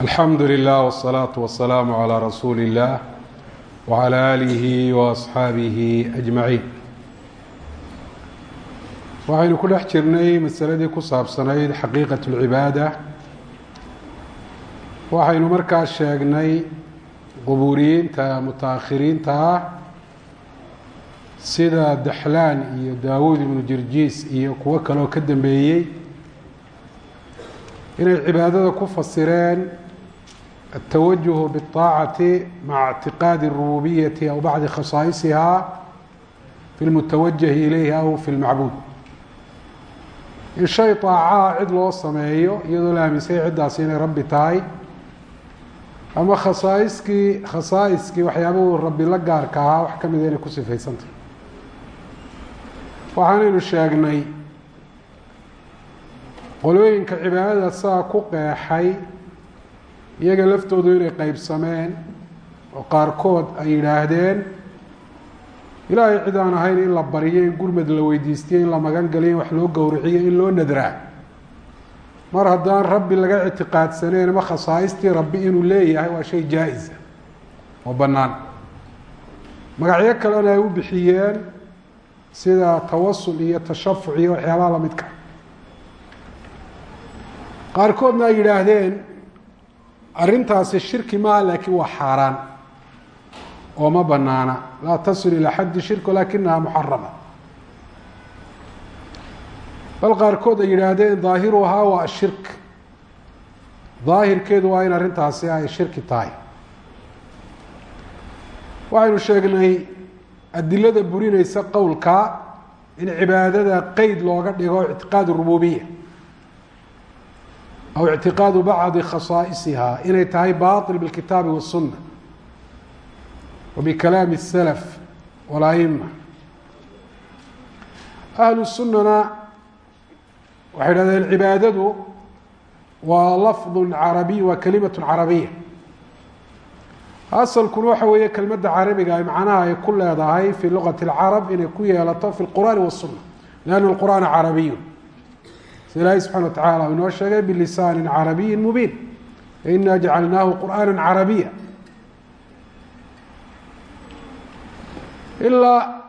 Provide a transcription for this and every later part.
alxamdu lilah wsalaatu wasalaamu calaa rasuuli اllah wcalaa aalihi waasxaabihi ajmaciin waxaynu ku dhex jirnay masaladii ku saabsanayd xaqiiqat اlcibaada waxaynu markaa sheegnay qubuuriyiinta mutaakhiriinta ah sida daxlaan iyo daawuud ibnu jirjiis iyo kuwo kaloo ka dambeeyey inay cibaadada ku fasireen التwجه بالطاacaة mعa اعtiqاadi الرububiyati aw bacdi khasaaئisiha fi اlmutawajه ilayha aw fi اlmacbuud in shay طaacaha cid loo sameeyo iyadoo la aaminsanya ciddaasi inay rabbi tahay ama khasaa'iskii khasaa'iskii waxyaabahu rabbi la gaarka ahaa wax kamida inay ku sifaysantahy waxaanaynu sheegnay qolooyinka cibaadada saa ku qeexay iyaga laftoodu inay qeybsameen oo qaarkood ay yidhaahdeen ilaahay cid aan ahayn in la baryo in gurmad la weydiistiyo in la magan galiyo in wax loo gowriciyo in loo nadraa mar haddaan rabbi laga ictiqaadsanayn ama khasaaistii rabbi inuu leeyahay waa shay jaa-isa oo bannaan. Magacyo kalena ay u bixiyeen sida tawasul iyo tashafuc iyo waxyaabaha lamidka qaarkoodna ay yidhaahdeen arrintaasi shirki maaha laakiin waa xaaraan. Oo ma banaana laa tasil ilaa xaddi shirk lakinaha muxarama bal qaarkood ay yidhaahdeen daahiruhaa waa shirk. Daahirkeedu waa in arrintaasi ay shirki tahay. Waxaynu sheegnay adilada burineysa qowlka in cibaadada qeyd looga dhigo ictiqaad rububiya aw ictiqaadu bacdi khasaaئisiha inay tahay baطil bاlkitaabi waالsuna wa bikalaami الslf wاlأima ahlu sunana waxay dhahdeen cibaadadu waa lafظ carabiy waa kalimaة carabiya asalkuna waxa weeye kelmadda carabiga ay macnaha ay ku leedahay fi lugaةi اlcarab inay ku yeelato fi اlqur'ani waالsuna لأn اlqur'aana carabiy sida ilaahi subxana wa tacala u inoo sheegay bilisaani carabiyi mubiin. Ina jacalnaahu qur'aana carabiya. Ilaa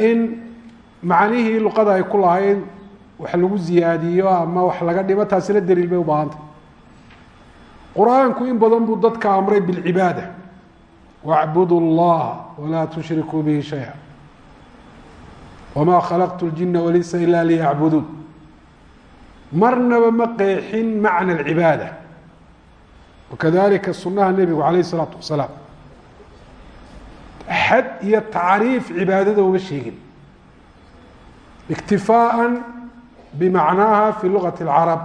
in macnihii luqada ay ku lahayd wax lagu ziyaadiyo ama wax laga dhimo taasina daliil bay u baahantay. Qur'aanku in badan buu dadka amray bilcibaada. Wacbudu اllaha walaa tushrikuu bihi shaya wma khalaqtu اljina walinsa ila liyacbuduun marnaba ma qeexin macna اlcibaada wakadalika sunaha nebigu alayh الsalaatu wasalaam xad iyo tacriif cibaadada uma sheegin iktifaaءa bimacnaaha fi lugati اlcarab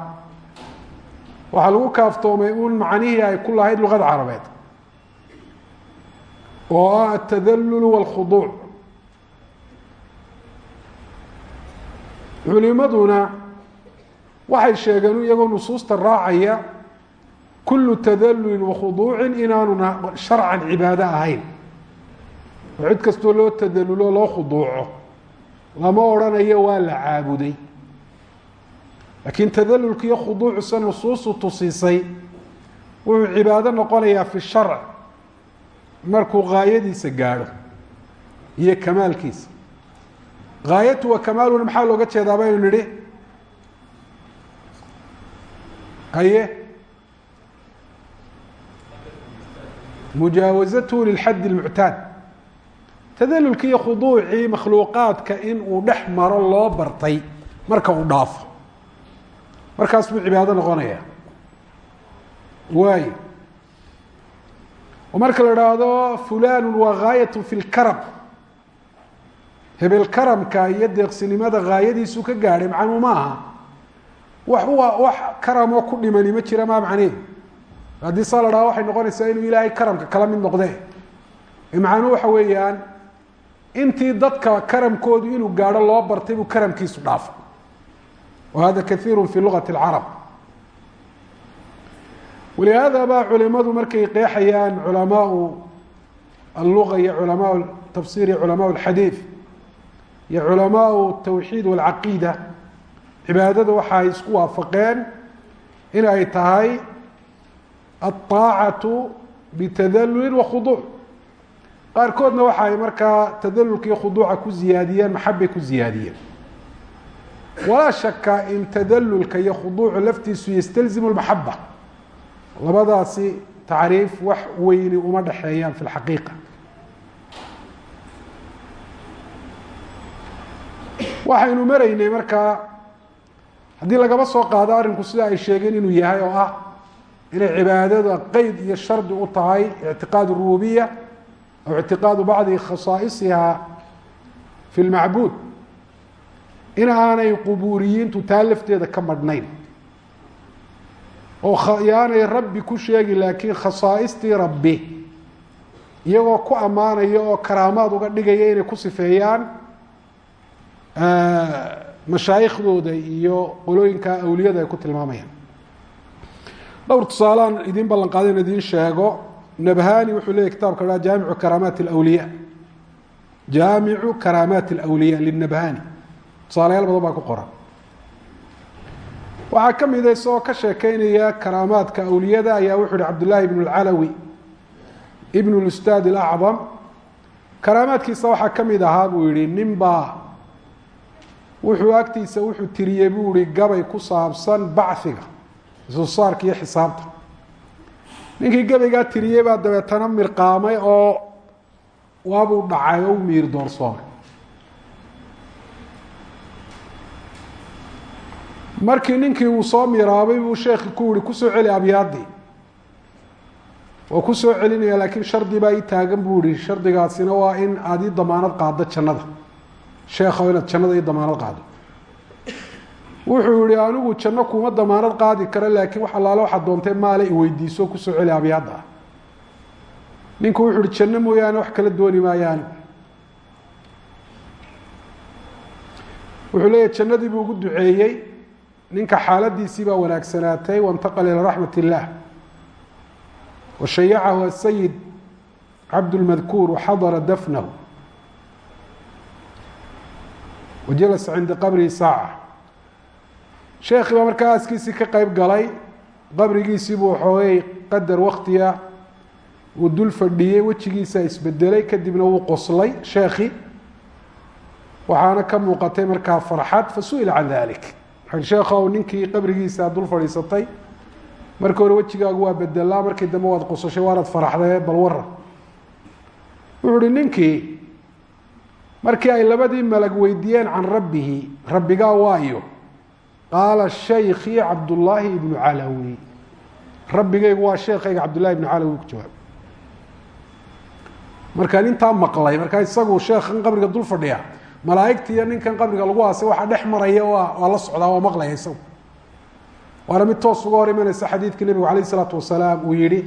waxaa lagu kaaftoomay un macnihii ay ku lahayd luqada carabeed oo ah atadalul wاlkhuduuc culimaduna waxay sheegeen iyagoo nusuusta raacaya kulu tadalulin wakhuduucin inaanu sharcan cibaado ahayn. Oo cid kastoo loo tadalulo loo khuduuco lama odrhanayo waa la caabuday. Laakiin tadalulka iyo khuduucu se nusuustu tusiisay wuxuu cibaado noqonayaa fi sharc markuu gaayadiisa gaadho iyo kamaalkiisa gaayatu wa kamaaluna maxaa looga jeedaa baynu nidhi haye mujaawazatuhu lilxaddi اlmuctaad tadalulki iyo khuduucii makhluuqaadka in uu dhex maro loo bartay marka uu dhaafo markaas buu cibaado noqonaya waayo marka la idhaahdo fulanu waa gaayat fi lkarab hebel karamka iyo deeqsinimada gaayadiisu ka gaadhay macnuu ma aha. Wax wax karamoo ku dhimani ma jira maa macnehedu haddii saa waxay noqonaysaa inuu ilaahay karamka kala mid noqdee. Macnuu waxa weeyaan intii dadka karamkoodu inuu gaadho loo bartay buu karamkiisu dhaafa wa hada fi lugati اlcarab walihaada baa culimadu markay qeexayaan culamaau alluga iyo culamaa tafsir iyo culamaa اlxadiid iyo culamaau tawxiid walcaqiida cibaadada waxa ay isku waafaqeen in ay tahay aلطaacatu bitadaluli wakhuduuc qaarkoodna waxa ay markaa tadalulka iyo khuduuca ku ziyaadiyeen maxabay ku ziyaadiyeen walaa shaka in tadalulka iyo khuduucu laftiisu ystalzimu اmaxaba labadaasi tacriif wax weyni uma dhexeeyaan fi اlxaqiiqa waxaynu maraynay markaa haddii lagaba soo qaado arrinku sida ay sheegeen inuu yahay oo ah inay cibaadada qeyd iyo shardi u tahay ictiqaad rububiya aw ictiqaadu bacdi khasaa'isiha fi lmacbuud in aanay qubuuriyiintu taa lafteeda ka madhnayn. Oo yaanay rabbi ku sheegi laakiin khasaaistii rabbi iyagoo ku ammaanaya oo karaamaad uga dhigaya inay ku sifeeyaan mashaayikhdooda iyo qolooyinka awliyada ay ku tilmaamayaan dhowr tusaalean idiin ballan qaada in idiin sheego nabhani wuxuu leeyahy kitabka ha jaamicu karaamaat alawliya jaamicu karaamaat alawliya linabhani tusaalayaal badan baa ku qoran waxaa ka mida isagoo ka sheekeynaya karaamaadka awliyada ayaa wuxu uhi cabdullaahi ibn اlcalawi ibn اlustaad اlacdam karaamaadkiisa waxaa ka mid ahaa buu yihi nin baa wuxuu agtiisa wuxuu tiriyey buu ihi gabay ku saabsan bachiga isusaarka iyo xisaabta. Ninkii gabaygaa tiriyey baa dabeetana mirqaamay oo waabuu dhacay oo u miir doorsoomay markii ninkii uu soo miraabay buu sheekhi ku yihi ku soo celi abyaadii oo ku soo celinaya laakiin shardi baa ii taagan buu yihi shardigaasina waa in aada ii damaanad qaaddo jannada sheekhow inaad jannada ii damaanad qaado. Wuxuu yihi anigu janno kuma damaanad qaadi karo laakiin wax allaale waxaad doontay maale iweydiiso ku soo celi abyaadda ah ninku wuxuu yihi janno mooyaane wax kala dooni maayo wuxuu leeyahy jannadii buu ugu duceeyey ninka xaaladiisii baa wanaagsanaatay waintaqala ilaa raxmat illaah washayacahu asayid cabdulmadkuur waxadara dafnahu wajalasa cinda qabrihi saaca sheekii baa markaa aaskiisii ka qeyb galay qabrigiisii buu xoogay qadar waktiga uu dul fadhiyey wejigiisa isbedelay kadibna wuu qoslay sheekhi waxaana ka muuqatay markaa farxad fasu'ila can dalik sheekhow ninkii qabrigiisa dul fadhiisatay markii hore wejigaagu waa bedelaa markii dambe waad qosashay waanad faraxdee bal waran wuxuu uhi ninkii markii ay labadii malag weydiiyeen can rabbihi rabbigaa waayo qaala shaykii cabdullaahi ibnu calawi. Rabbigaygu waa sheekayga cabdullahi ibnu calawi ku jawaab markaan intaa maqlay markaa isagu sheekhan qabriga dul fadhiya malaaigta iyo ninkan qabriga lagu aasay waxaa dhex maraya waa la socdaa waa maqlaya isagu. Waana mid toos uga hor imanaysa xadiidkii nebigu alayh isalaatu wasalaam uu yihi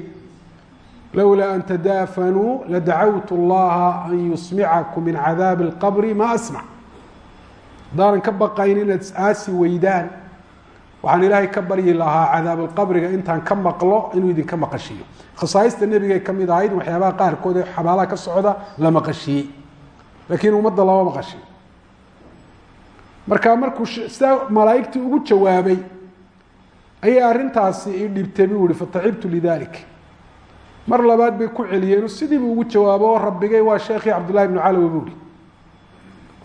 lowlaa an tadaafanuu ladacawtu اllaha an yusmicakum min cadaabi اlqabri ma asmac haddaanan ka baqayn inaad aasi weydaan waxaan ilaahay ka baryi lahaa cadaabalqabriga intaan ka maqlo inuu idinka maqashiiyo khasaaista nebigay ka mid ahayd waxyaabaha qaarkood ee xabaalaha ka socda la maqashiiyey laakiin ummadda lama maqashin marka markuu sidaa malaaigtii ugu jawaabay ayay arrintaasi i dhibtay buu ihi fatacibtu lidalik mar labaad bay ku celiyeen sidiibuu ugu jawaabo oo rabbigay waa sheekhii cabdullahi bnu calawi buu ihi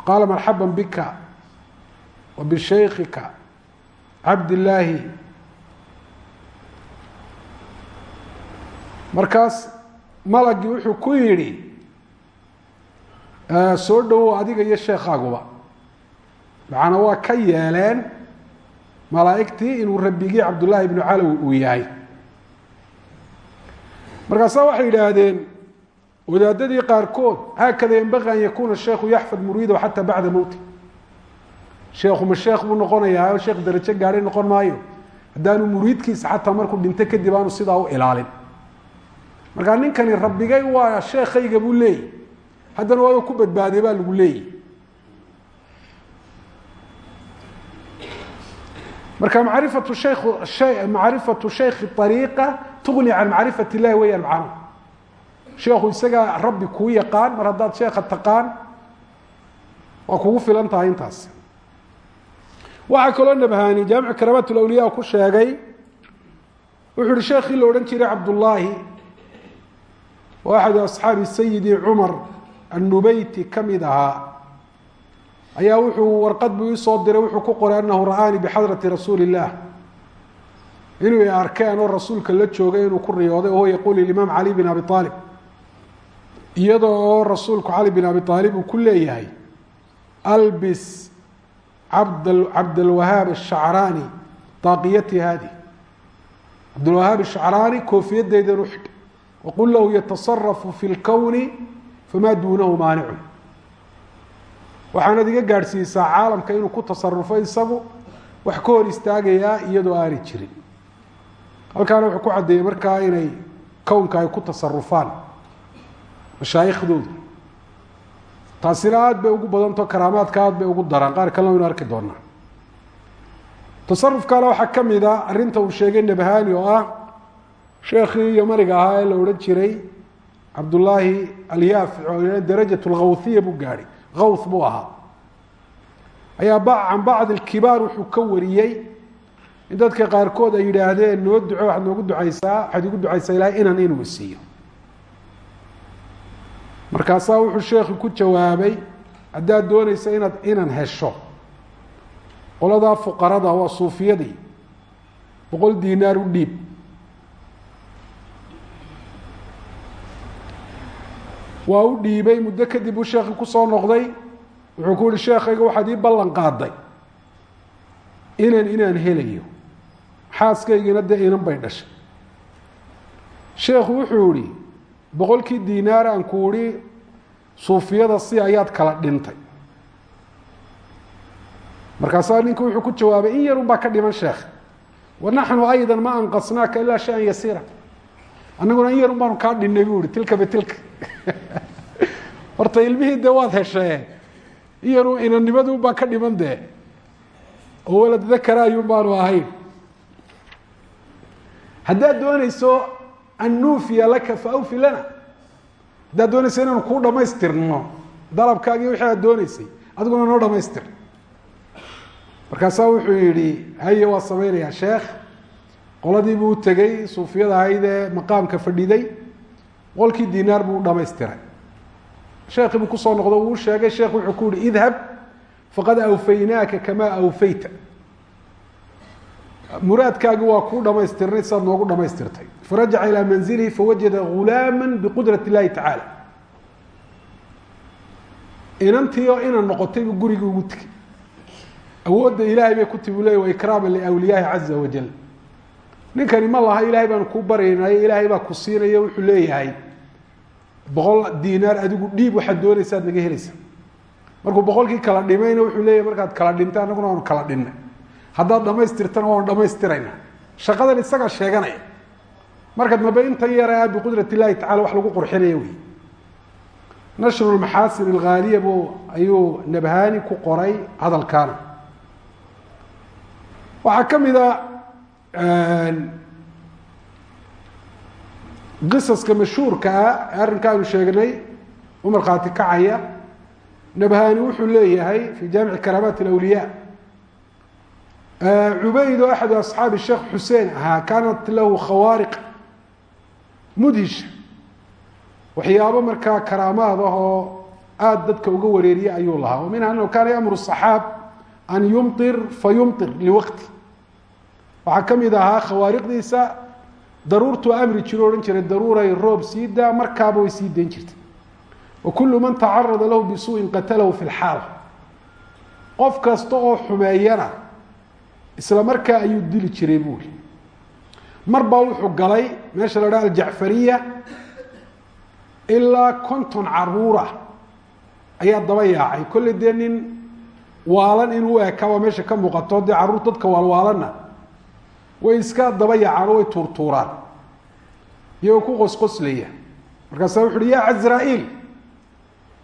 qaala marxaba bika wa bishaykika cabdillaahi markaas malagii wuxuu ku yidhi soo dhowow adiga iyo sheekaaguba macana waa ka yeeleen malaa'igtii inuu rabbigii cabdullaahi ibnu calowi uu yahay markaasa waxay yidhaahdeen wadaadadii qaarkood haakada yenbaqi an yakuuna sheekhu yaxfad muriidahu xataa bacda mowti sheekhu ma sheekh buu noqonayaa sheekh darajo gaadhay noqon maayo. Haddaanu muriidkiisa xataa markuu dhinto kadib aanu sidaa u ilaalin. Markaa ninkani rabbigay waa sheekayga buu leeyay. Haddana waaba ku badbaaday baa lagu leeyay. Marka macrifatu shek macrifatu shaykhi ariiqa tugni can macrifat illahi weyaan macnuhu sheekhu isagaa rabbi kuu yaqaan mar haddaad sheekha taqaan waa kugu filan tahay intaas. Waxaa kaloo nabhaani jaamic karamaat lawliya ku sheegay wuxuu uhi odhan jiray cabdullaahi oo axadu asxaabi sayidi cumar annubeyti ayaa wuxuu warqad buu iisoo diray wuxuu ku qoray anahu ra'aanii bixadrati rasuuli illah inuu arkeen oo rasuulka la joogay inuu ku riyooday ohuwa yaquul limaam cali bin abi aalib iyadoo oo rasuulku cali bin abi aalib uu ku leeyahay albis abd cabdalwahaab ashacraani daaqiyati hadi cabdulwahaab ashacraani koofiyadeydan u xidh. Waqul lahu yatasarafu fi lkowni famaa duunahu maanicun waxaanad iga gaadhsiisaa caalamka inuu ku tasarufo isagu wax ka hor istaagayaa iyadoo aanay jirin halkaana wuxuu ku caddeeyey markaa inay kownka ay ku tasarufaan mashaaikhdooda taasina aada bay ugu badanto karaamaadka aada bay ugu daraan. Qaar kalena waynu arki doonaa. Tasarufkaana waxaa ka mid a arrinta uu sheegay nabhani oo ah sheekhii yamaniga ahaa ee la odhan jiray cabdullaahi alyaafic oo darajat lkhawhiya buu gaadhay. Awth buu ahaa. Ayaa can bacd اkibaar wuxuu ka wariyey in dadka qaarkood ay yidhaahdeen noo duco waxaad noogu ducaysaa waxaad igu ducaysaa ilahay inan inuu siiyo markaasaa wuxuu sheekhu ku jawaabay haddaad doonaysa inaad inan hesho. Qoladaa fuqarada waa suufiyadii boqol dinaar u dhiib. Waa u dhiibay muddo kadib uu sheekhi ku soo noqday wuxuu ku yihi sheekhayga waxaad ii ballan qaaday inan inaan helayo xaaskaygina dee inan bay dhashay. Sheekhu wuxuu yihi boqolkii dinaar aan ku ihi suufiyada si ayaad kala dhintay. Markaasaa ninka wuxuu ku jawaabay in yarun baa ka dhiman sheekh. Wa naxnu ayda ma anqasnaaka ilaa shay-an yasiira. Annaguna in yarun baanu kaa dhinnay buu ihi tilka bitilka horta ilmihii dee waad heshee in yaru inannimadu baa ka dhiman dee oo walad baanu ahayn haddaad doonayso an nuufiya laka faawfi lana. Haddaad doonayso inaanu kuu dhamaystirno dalabkaagii wixii aad dooneysay adiguna noo dhamaystir markaasaa wuxuu yihi haye waa samaynayaa sheekh. Qoladii buu tegey suufiyada ahayd ee maqaamka fadhiday boqolkii dinaar buu u dhamaystiray sheekii buu ku soo noqdo wuu sheegay sheekh wuxuu ku yihi idhab faqad awfaynaaka kamaa awfayta muraadkaagi waa kuu dhamaystirnay sidaad noogu dhamaystirtay. Farajaca ilaa manzilihi fawajada gulaama biqudrat illahi tacaala. Inantii oo inan noqotay buu ugu tegey. Awoodda ilaahay bay ku timi u leey ikraama liawliyaahi caza wajal ninkani ma laha ilaahay baanu kuu baraynayo ilaahay baa ku siinaya wuxuu leeyahay boqol dinaar adigu dhiib waxaad doonaysaad naga helaysa markuu boqolkii kala dhimayna wuxuu leeyahy markaad kala dhintay annaguna waanu kala dhinnay haddaad dhamaystirtana waanu dhamaystirayna shaqadan isagaa sheeganaya marka dambe intan yara biqudrat illahi tacala wax lagu qurxinaya wey nashru lmaxaasin alghaaliya buu ayuu nabhani ku qoray hadalkaana waxaa ka mid a qisaska mashhuurka ah ee arrinkaanu sheegnay u markhaati kacaya nabhani wuxuu leeyahay fi jaamici karaamaat alawliya cubayd oo axadu asxaabi sheekh xuseen ahaa kaanat lahu khawaariq mudhisha waxyaabo markaa karaamaad ah oo aada dadka uga wareeriya ayuu lahaa. Minha anahu kaana yamuru saxaab an yumir fayumir liwaqti. Waxaa ka mid ahaa khawaariqdiisa daruurtuu amri jiro odhan jiray daruuray roob sii daa markaaba way sii dayn jirtay. Wa kullu man tacarada lahu bisuuءin qatalahu fi lxaala qof kasta oo xumeeyana isla markaa ayuu dili jiray buuri mar baa wuxuu galay meesha la dhaha aljacfariya ilaa konton caruura ayaa daba yaacay. Kolley dee nin waalan inuu eka waa meesha ka muuqato dee carruur dadka waalwaalanna way iska daba yaacaan way tuurtuuraan. Iyagoo ku qosqoslaya. Markaasaa wuxu uhi ya cazraaiil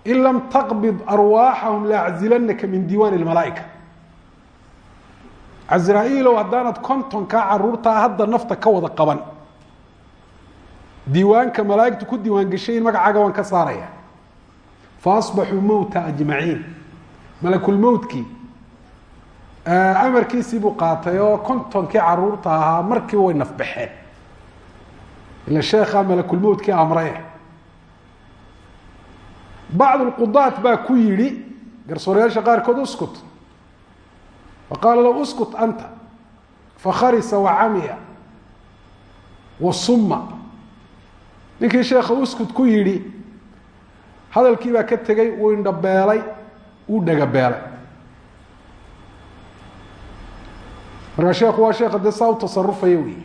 in lam taqbid arwaaxahum laaczilanaka min diiwaan ilmalaaika cazraaiilow haddaanad kontonkaa caruurtaa hadda nafta ka wada qaban. Diiwaanka malaaigtu ku diiwaan geshay in magacaaga waan ka saaraya. Fa asbaxuu mowta ajmaciin malakulmowtkii amarkiisii buu qaatay oo kontonkii carruurta ahaa markiiba way nafbaxeen ila sheekhaa malakulmowtkii amre bacd baa ku yidhi garsoorayaasha qaarkood uskut faqaala lahu uskut anta fakharisa wacamiya wasuma ninkii sheekha uskut ku yidhi hadalkii baa ka tegey uu indhabeelay uu dhagabeelay markaa sheekhu waa sheekha dee saa u tasarufaya wey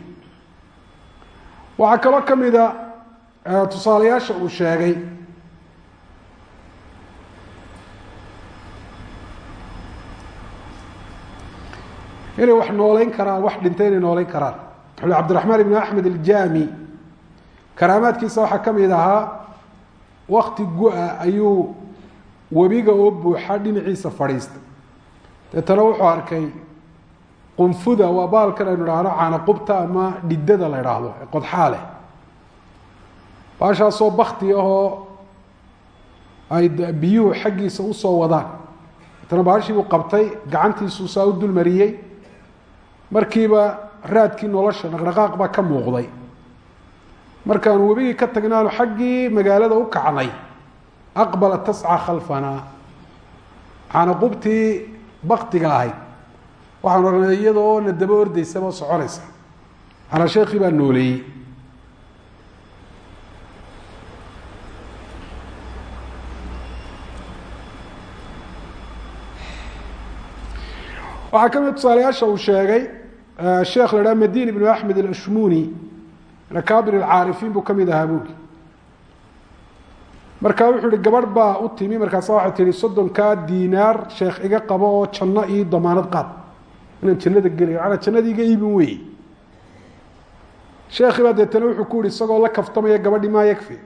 waxaa kaloo ka mida tusaalayaasha uu sheegay inay wax nooleyn karaan wax dhintay inay nooleyn karaan. Wuxu uhi ibn axmed aljami karaamaadkiisa waxaa ka mid ahaa wakti gu-a ayuu webiga oo buuxa dhinaciisa fadhiistay. Deetana wuxuu arkay qunfuda waa baalkan aynu idhaahno caanaqubta ama dhidada la idhaahdo ee qodxaa leh. Baashaasoo bakti ahoo ay biyuhu xaggiisa u soo wadaan. Deetana baashii buu qabtay gacantiisuu saa u dulmariyey markiiba raadkii nolosha dhaqdhaqaaq baa ka muuqday. Markaanu webigii ka tagnaanu xaggii magaalada u kacnay aqbala tasca khalfanaa caanaqubtii baktiga ahayd. Waxaan oranay iyada na daba ordaysaba soconaysa. Calaa sheekii baa nooleeyey. Waxaa ka mid tusaalayaasha uu sheegay sheekh la haha madin ibnu axmed alashmuni akaabir alcaarifiin buu ka mid ahaa buuli marka wuxuu ihi gabadh baa u timi markaasa waxay tihi soddonkaa diinaar sheekh iga qabo oo janno io damaanad qaad. Inaan jannada gelayo maanaa jannada iga iibin wey sheekhi baa deetana wuxuu ku yihi isagoo la kaftamaya gabadhi maa yakfi.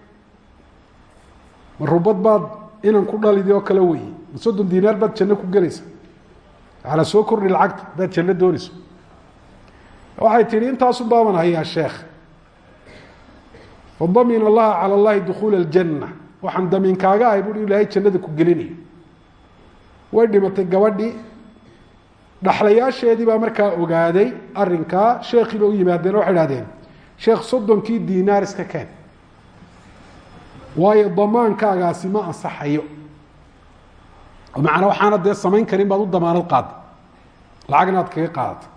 Ma rubad baad inan ku dhalidi oo kale wey ma soddon diinaar baad janno ku gelaysa ala soo kordhi lacagta hadaad janno doonayso waxay tihi intaasun baaban hayaa sheekh. Fadamin allaha cala allahi dukuula aljanna. Waxaan damiinkaaga ahay bui ilaahay jannada ku gelinayo way dhimatay gabadhii. Dhaxlayaasheedii baa markaa ogaaday arrinkaa sheekhiiba u yimaadeen o waxay idhahdeen sheekh soddonkii diinaar iska keen waayo damaankaagaasi ma ansaxayo. Macnaa waxaana dee samayn karin baad u damaanad qaada lacagna aad kaga qaadata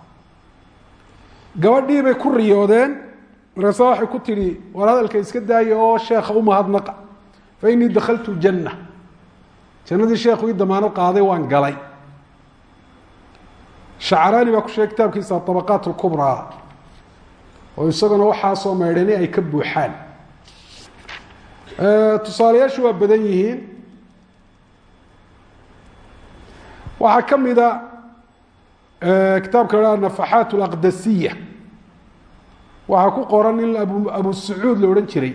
gabadhii bay ku riyoodeen. Markaasa waxay ku tidhi war hadalka iska daaya oo sheekha u mahadnaqa fa inii dakhaltu janna. Jannadii sheekhu ii damaanad qaaday waan galay. Shacraani baa ku sheegay kitaabkiisa abaqaat اlkubraa oo isaguna waxaasoo maydhani ay ka buuxaan. Tusaalayaashu waa badan yihiin. Waxaa ka mida kitaabka la nafaxaat اlaqdasiya waxaa ku qoran in abu sacuud la odhan jiray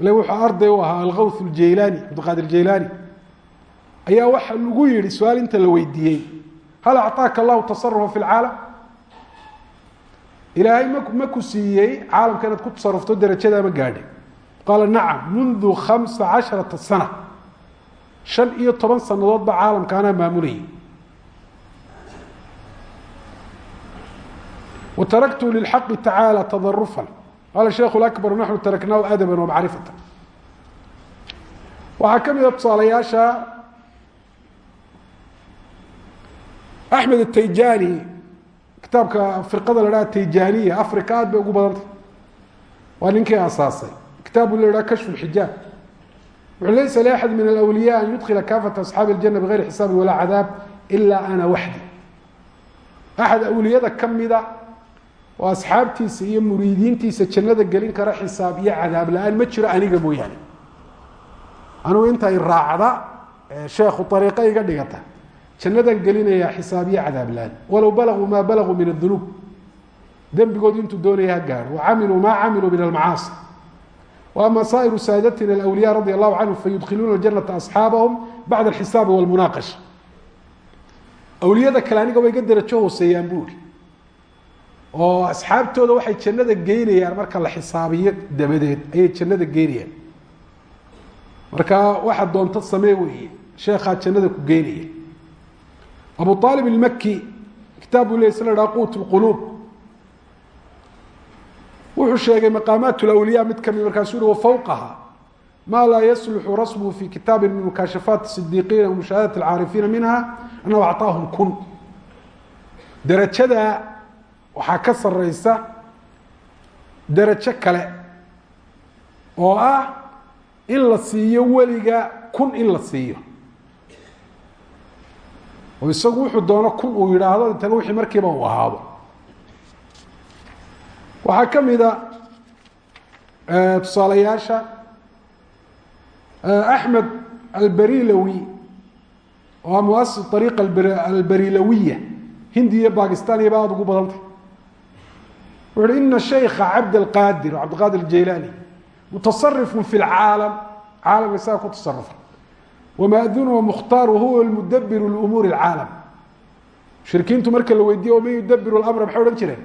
ile wuxuu arday u ahaa alkawth اljaylaani cabdiqaadir jaylaani ayaa waxa lagu yihi su-aal inta la weydiiyey hal acطaaka allahu tasarufa fi اlcaalam ilaahay ma ma ku siiyey caalamka inaad ku tasarufto darajadaa ma gaadhay qaala nacam mundu khamsa casharata sana shan iyo toban sanadood ba caalamka anaa maamulayay wtaraktu lilxaqi tacaalى tadarufan qaala sheikhu اakbar naxnu taraknaahu adaba wamacrifata waxaa ka mida tusaalayaasha axmed atayjani kitaabka firqada la haha tayjaniya africa aad bay ugu badantay waa ninkii asaasay kitaabu la haha kashfu xijaab wuxuu laysa liaxad min alawliya an yudkila kaafata asxaabi اljana bigayri xisaabi walaa cadaab ila ana waxdi axad awliyada kamida oo asxaabtiisa iyo muriidiintiisa jannada gelin kara xisaab iyo cadaab la'aan ma jiro aniga mooyaane. Anugu intay raacda sheekhu ariiqo iga dhigata. Jannadan gelinayaa xisaab iyo cadaab la'aan. Walow balaguu maa balaguu min adunuub dembigoodu intuu doonaya ha wacamiluu maa camiluu min almacaasi. Wa saa'iru saadatina alawliya radi allahu canhum fayudkhiluuna janata asxaabahum bacda alxisaabi walmunaaqasha awliyada kale aniga way ga derajo hooseeyaan buuri oo asxaabtooda waxay jannada geynayaan marka la xisaabiyo dabadeed ayay jannada geynayaan. Marka waxa doonto samee weeye sheekhaa jannada ku geynaya abu aalib ilmaki kitaab buu ley sla haa quut lquluub wuxuu sheegay maqaamaat lawliya mid ka mid markaasuu uhi wafawqaha ma laa yasluxu rasmuhu fi kitaabi min mukaashafaat sidiiqiina wamushaahadat alcaarifiina minha anahu acطaahum kun. Derajada waxaa ka sareysa derajo kale oo ah in la siiyo weliga kun in la siiyo. Oo isagu wuxuu doono kun uu yidhaahdo intana wixii markiiba uu ahaado. Waxaa ka mida tusaalayaasha axmed albarilawi oo a muasis ariiqa albarilawiya hindi iyo bakistan iyo ba aada ugu badantay wuxu uhi ina shaykha cabdalqaadir cabdilqaadir ajaylani mutasarifu fi lcaalam caalamka isaga ku tasarufa wamaadunu wamukhtaar huwa lmudabiru lumuuri اlcaalam mushrikiintu marka la weydiiye waman yudabiru اlamra maxay odhan jireen?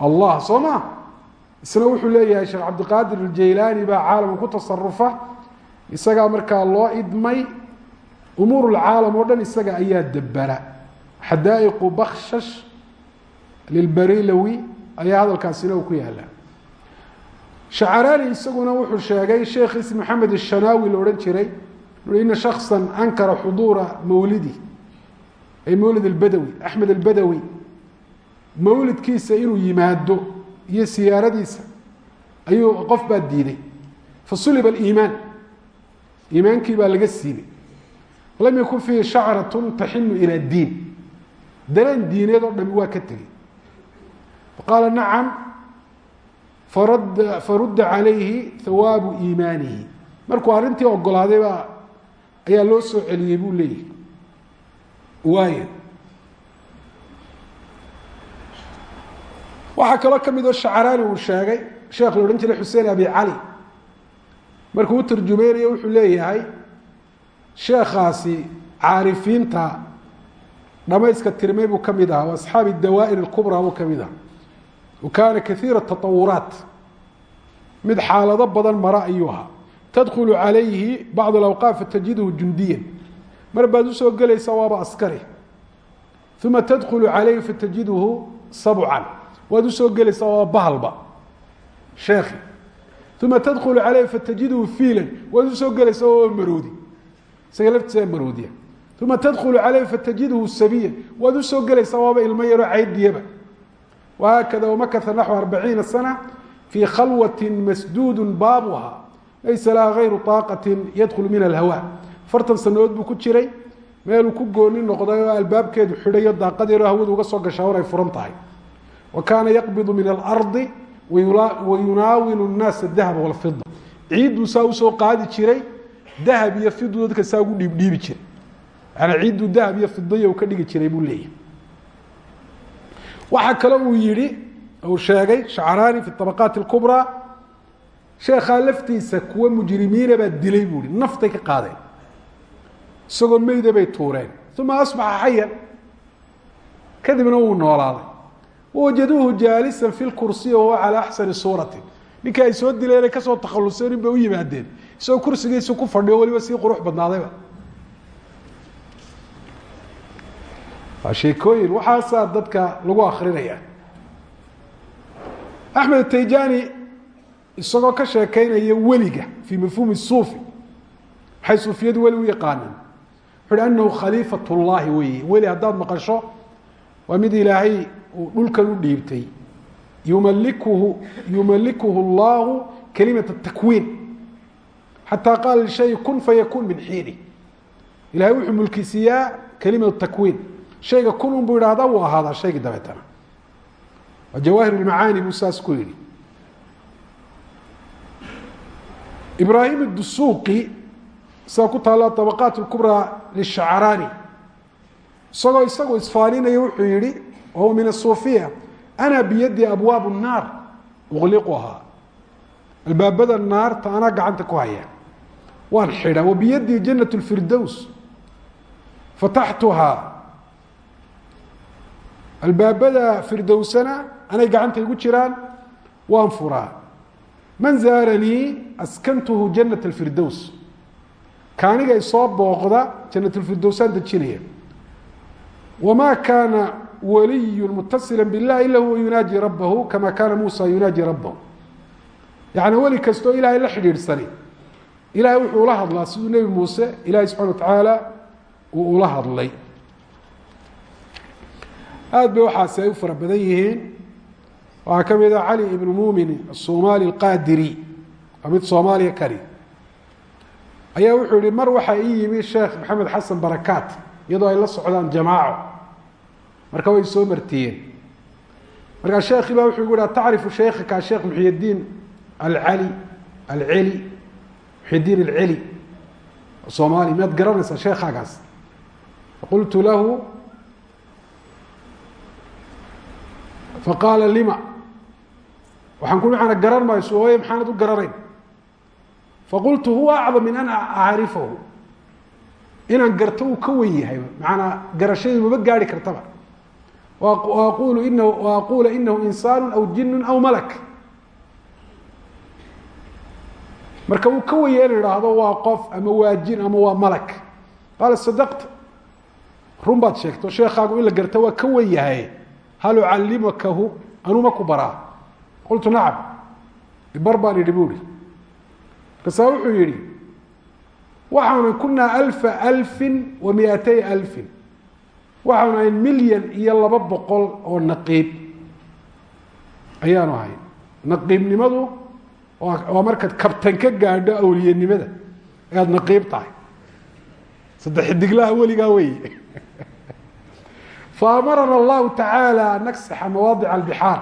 Allah soo ma. Isna wuxuu leeyahay sheekh cabdiqaadir aljaylaani baa caalamka ku tasarufa isagaa markaa loo idmay umuur lcaalam oo dhan isaga ayaa debera xadaaiqu bakshash lilbarilawi ayaa hadalkaasina uu ku yaalla shacaraani isaguna wuxuu sheegay sheekhiis maxamed ashanaawi la odhan jiray ina shaksa ankara xuduura mawlidi ay mawlid albadawi axmed albadawi mawlidkiisa inuu yimaado iyo siyaaradiisa ayuu qof baa diiday. Fasuliba aliimaan iimaankii baa laga siibay. Lam yakun fiihi shacratun taxinu ila diin. Dareen diineed oo dhami waa ka tegey faqaala nacam farudda calayhi hawaabu iimaanihi markuu arrintii ogolaaday baa ayaa loo soo celiyey buu leeyahy waay waxaa kaloo ka mid oo shacaraani uu sheegay sheekh la odhan jiray xuseen abi cali markuu u tarjumaynayo wuxuu leeyahay sheekhaasi caarifiinta dhamayska tirmay buu ka kaana kaiira taطawuraat mid xaalado badan mara ayuu ahaa tadkulu calayhi bacd alawqaaf fatajidhu jundiyan mar baad u soo gelaysa waaba askari uma tadkulu calayhi fatajidhu sabcan waad u soo gelaysaa waaba bahalba sheekhi uma tadkulu calayhi fatajidhu fiilan waad u soo gelaysaa waaba maroodi isaga laftiisa maroodiya uma tadkulu calayhi fatajidhu sabiyan waad u soo gelaysaa waaba ilmo yaroo caydiyaba wahaakada wamakaa naxو arbaciina sana fii khalwati masduud baabuha laysa laha gayru طaaqati yadkulu min alhawa afartan sanadood buu ku jiray meeluu ku gooni noqday oo albaabkeedu xidhayo daaqadeero hawadu uga soo gashaa war ay furan tahay wa kaana yaqbidu min alardi wayunaawilu الnaasa dahaba wاlfida ciidduu saa usoo qaadi jiray dahab iyo fidu dadka saa ugu dhiibdhiibi jiray yaani ciidduu dahab iyo fidaya uu ka dhigi jiray buu leeyahy waxaa kale uu yihi uu sheegay shacraani fi طabaqaati اlkubraa sheekhaa laftiisa kuwa mujrimiina baa dilay buu hi naftay ka qaadeen isagoo meyda bay tuureen. Uma asbaxa xayan kadibna wuu noolaaday. Wawajaduuhu jaalisan fi lkursiy wahuwa calaa axsani suurati ninkii ay soo dileen ay ka soo in inbay u yimaadeen. Isagoo kursigiisu ku fadhiyo weliba sii qurux badnaadayba waa sheekooyin waxaasaa dadka lagu akrinaya axmed tayjani isagoo ka sheekaynaya weliga fii mafhuumi suufi waxay suufiyadu weli u yaqaanaan. Wuxuuhi anahu khaliifat llahi weeye weli haddaad maqasho waa mid ilaahay uu dhulkan u dhiibtay. Yumalikuhu yumalikuhu اllahu kalimat اtakwiin xataa qaala lishay kun fayakun min xiini ilahay wuxuu mulkisiiyaa kalimat takwiin shayga kun un buu idhahdaa wuu ahaadaa shaygii dabeetana waa jawaahir اlmacaani buu saas ku yihi ibrahim الdusuuqi sida ku taalla طabaqaat اlkubraa lishacraani isagoo isagoo isfaaninaya wuxuu yihi wahuwa min asuufiya ana biyadi abwaab الnaar uqliquhaa albaabada naarta anaa gacanta ku haya waan xidha wabiyadii janaة اlfirdows fataxtuhaa albaabada firdowsana anay gacanta igu jiraan waan furaa. Man zaaranii askantuhu janat alfirdows. Kaaniga isoo booqda janatulfirdowsaan dejinaya. Wamaa kaana waliyun mutasila bilah ila huwa yunaaji rabbahu kama kaana muusa yunaaji rabbahu. Yacni weli kastoo ilaahay la xidhiidhsani. Ilaahay wuxuu ula hadlaa siduu nebi muuse ilaahay subxana wa tacaala uu ula hadlay aad bay waxaasi ay u fara badan yihiin. Waxaa ka mid ah cali ibnu mumin asomali alqadiri waa mid soomaaliya kani ayaa wuxuu yihi mar waxaa ii yimi sheekh maxamed xasan barakaat iyadoo ay la socdaan jamaaco. Marka way soo martiyeen. Markaa sheekii baa wuxuu igu ha tacrifu sheikhaka sheekh muxiydiin alcali alceli muxyidiin alceli. Soomaali miyaad garanaysaa sheekhaagaas. Faqultu lahu faqaala lima? Waxaan ku ana garan mayso ooye maxaanad u garanayn? Faqultu huwa acdam min an acrifahu. Inaan garto uu ka wen yahay maanaa garashadii mama gaari kartaba. Aqulu inahu aqula inahu insaanu aw jinu aw malak. Marka uu ka wenya in idhaahdo waa qof ama waa jin ama waa malak. Qaala sadaqta run baad sheegto sheekaagu in la garta waa ka wen yahay hal ucalimakahu anuma ku baraa qultu nacam bar baan idhi buuri markaasaa wuxuu yihi waxaanu kunaa alfa alfin wa miatay alfin waxaanu ahayn milyan iyo laba boqol oo naqiib ayaanu ahayn naqiibnimadu waa markaad kabtan ka gaadho awliyanimada ee aada naqiib tahay saddex diglaha weligaa wey faamarana allahu tacaala an naksaxa mawaadic albixaar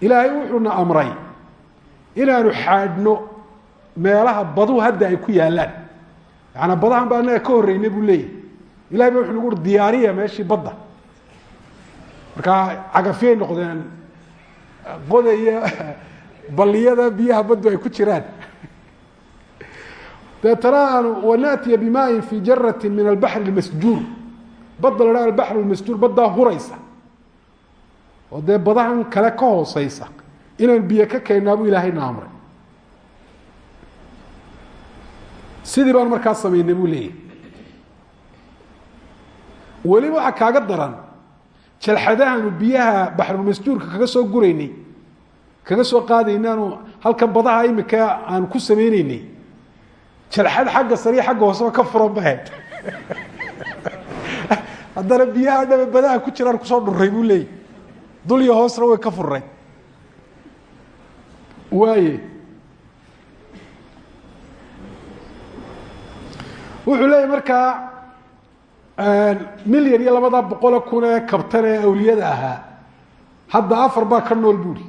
ilaahay wuxuuna amray inaanu xaadhno meelaha badu hadda ay ku yaalaan yaana badahan baa anaga ka horreynay buu leeyahy ilahay ba wuxu nagu uri diyaariya meeshii badda markaa cagafyay noqdeen qodaya balliyada biyaha baddu ay ku jiraan deetana aanu wanatiya bimaayin fi jarati min albaxri اmasjuur badda la dha albaxr lmasjuur baddaa huraysa. Oo dee badahan kale ka hooseysa inaan biyo ka keennaa buu ilaahayna amray sidii baan markaa samaynay buu leeyahy weliba waxaa kaaga daran jalxadahaanu biyaha baxrulmasjuurka kaga soo guraynay kaga soo qaadaynaanu halkan badaha imika aan ku sameyneynay jalxad xagga sariya xagga hooseba ka furan baheed haddana biyaha dhabe badaha ku jiraan ku soo dhuray buu leeyahy dul iyo hoosna way ka furray. Waaye. Wuxuu leeyahy markaa milyan iyo labada boqolo kun ee kabtan ee awliyada ahaa hadda afar baa ka nool buuri.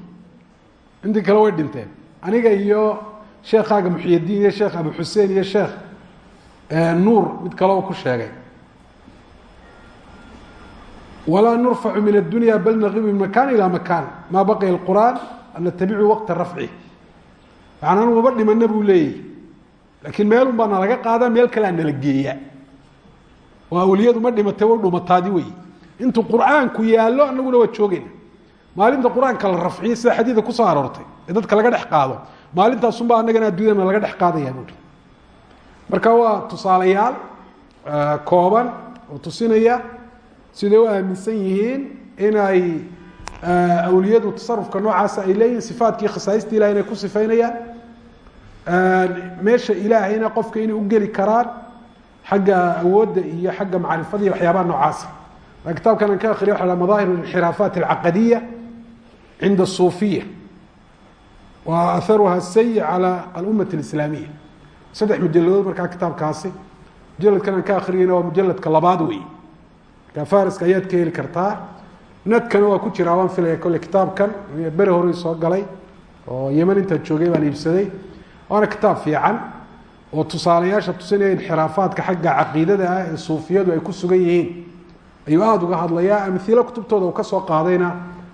Intii kale way dhinteen. Aniga iyo sheekaaga muxiyadiin iyo sheekh abu xuseen iyo sheekh nuur mid kale oo ku sheegay walaa nurfacu min addunya bal naqibu min makan ilaa makan maa baqiya اqur'aan an natabicu waqta rafci. Maana maba dhimana buu leeyahy laakiin meelun baa nalaga qaadaa meel kalea nala geeya. Oo awliyadu ma dhimatay wa dhumataadi wey intuu qur'aanku yaallo anaguna waa joogayna maalinta qur'aanka la rafciyo sida xadiida ku soo aroortay ee dadka laga dhex qaado maalintaasunbaa anagana adduunyana laga dhex qaadaya buui marka waa tusaalayaal kooban oo tusinaya siday u aaminsan yihiin inay awliyadu tasarufka noocaasa ay leeyihiin sifaatkii khasaaista ilahay inay ku sifaynayaan? Meesha ilaahayna qofka inay u geli karaan xagga awoodda iyo xagga macrifada waxyaabaha noocaasa kitaabkan aan ka akriya waxa ha madahir inxiraafaat alcaqadiya cinda asuufiya wa aharuha sayi calى alummat اlislaamiya saddex mujaladood markaa kitaabkaasi. Mujaladkan aan ka akriyayna waa mujaladka labaad wey fariska ayaad ka heli kartaa nadkana waa ku jiraa waan filaya kolle kitaabkan beri hore soo galay oo yeman intaan joogay baan iibsaday waana kitaab fiican oo tusaalayaasha tusinaya inxiraafaadka xagga caqiidada ah ee suufiyadu ay ku sugan yihiin ayuu aada uga hadlayaa amilo kutubtooda uu ka soo qaadayna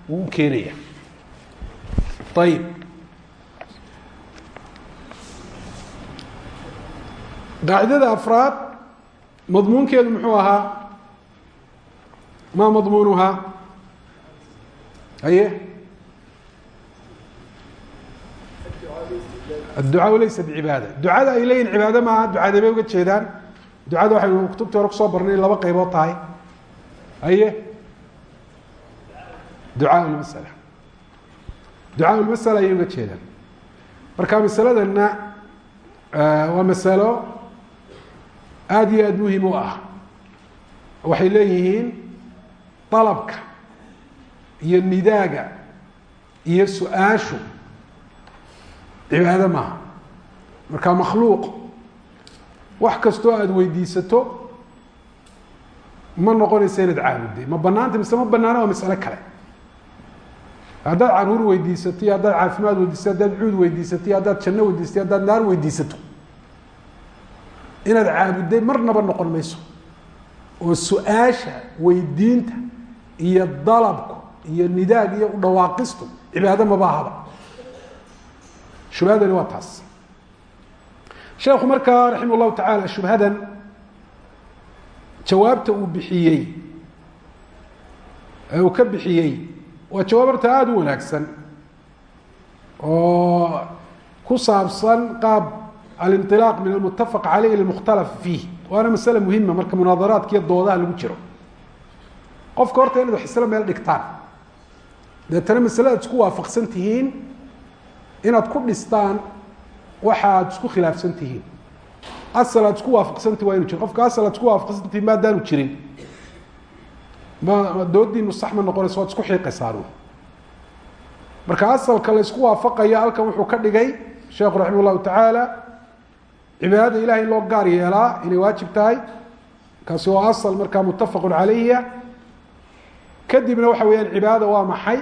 wuu u keenaya ayib qaacidada afraad madmuunkeedu muxuu ahaa ma madmuunuhaa haye? Adducaa laysa bicibaada. Ducada ay leeyihiin cibaado maaha ducadee bay uga jeedaan. Ducada waxaynu kutubtii hore ku soo barnay laba qaybood tahay. Haye? Ducaa lmasala ducaa lmasala ayay uga jeedaan. Marka masaladana waa masalo aada iyo aada muhiim ah. Waxay leeyihiin dalabka iyo nidaaga iyo su'aashu. Cibaado maaha. Marka makhluuq wax kastoo aada weydiisato ma noqonaysa inaad caabudday. Ma banaanta mise ma banaana waa masale kale. Haddaad carruur weydiisato iyo haddaad caafimaad weydiisato haddaad cuud weydiisato iyo haddaad janno weydiisato iyo haddaad naar weydiisato. Inaad caabudday marnaba noqon mayso. Oo su'aasha weydiinta iyo dalabku iyo nidaag iyo udhawaaqistu cibaado mabaahaba. Shubhadani waa taas. Sheekhu markaa raximah llahu tacaala shubhadan jawaabta uu bixiyey ee uu ka bixiyey waa jawaab horta aada u wanaagsan oo ku saabsan qaab alinطilaaq min almutafaq caleyh lmukhtalaf fiih. Waana masale muhima marka munaadaraadka doodaha lagu jiro qofka horta inaad wax isla meel dhigtaan deetana masale aad isku waafaqsan tihiin inaad ku dhistaan waxa aad isku khilaafsan tihiin asal aad isku waafaqsantihin waa inu jiro qofka asal aad isku waafaqsantihin ma haddaanu jirin. Ma doodiinu sax ma noqonayso waad isku xiiqaysaan marka asalka la isku waafaqaya halkan wuxuu ka dhigay sheekhu raximah tacaala cibaadada ilahay in loo gaar yeelaa inay waajib tahay. Kaasi waa asal markaa muttafaqu calayhiya kadibna waxa weeyaan cibaadada waa maxay?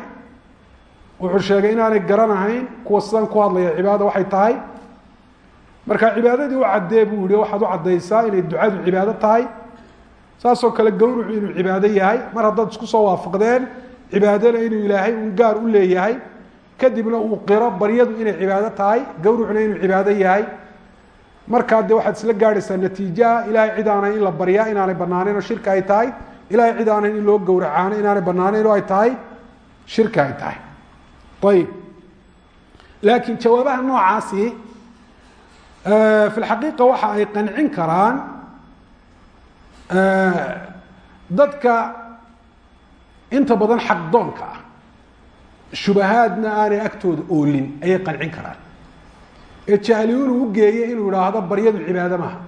Wuxuu sheegay inaanay garanahayn kuwa sidan ku hadlaya cibaada waxay tahay. Marka cibaadadii u caddee buu yihi waxaad u caddaysaa inay ducadu cibaado tahay. Saasoo kale gawrucu inuu cibaado yahay. Mar haddaad isku soo waafaqdeen cibaadona inuu ilaahay un gaar u leeyahay. Kadibna uu qiro baryadu inay cibaado tahay gawrucna inuu cibaado yahay. Markaa dee waxaad isla gaadhaysaa natiijaha ilahay cid in la baryaa inaanay banaanayn oo shirka ay tahay ilahay cid aanayn in loo gowracaano inaanay banaanayn oo ay tahay shirka ay tahay. Ayib laakiin jawaabaha noocaasi fi lxaqiiqa waxa ay qancin karaan dadka inta badan xaqdoonka ah shubahaadna aanay agtooda oolin ayay qancin karaan. Ee jahliunu u geeye inuu idhaahdo baryadu cibaado maaha.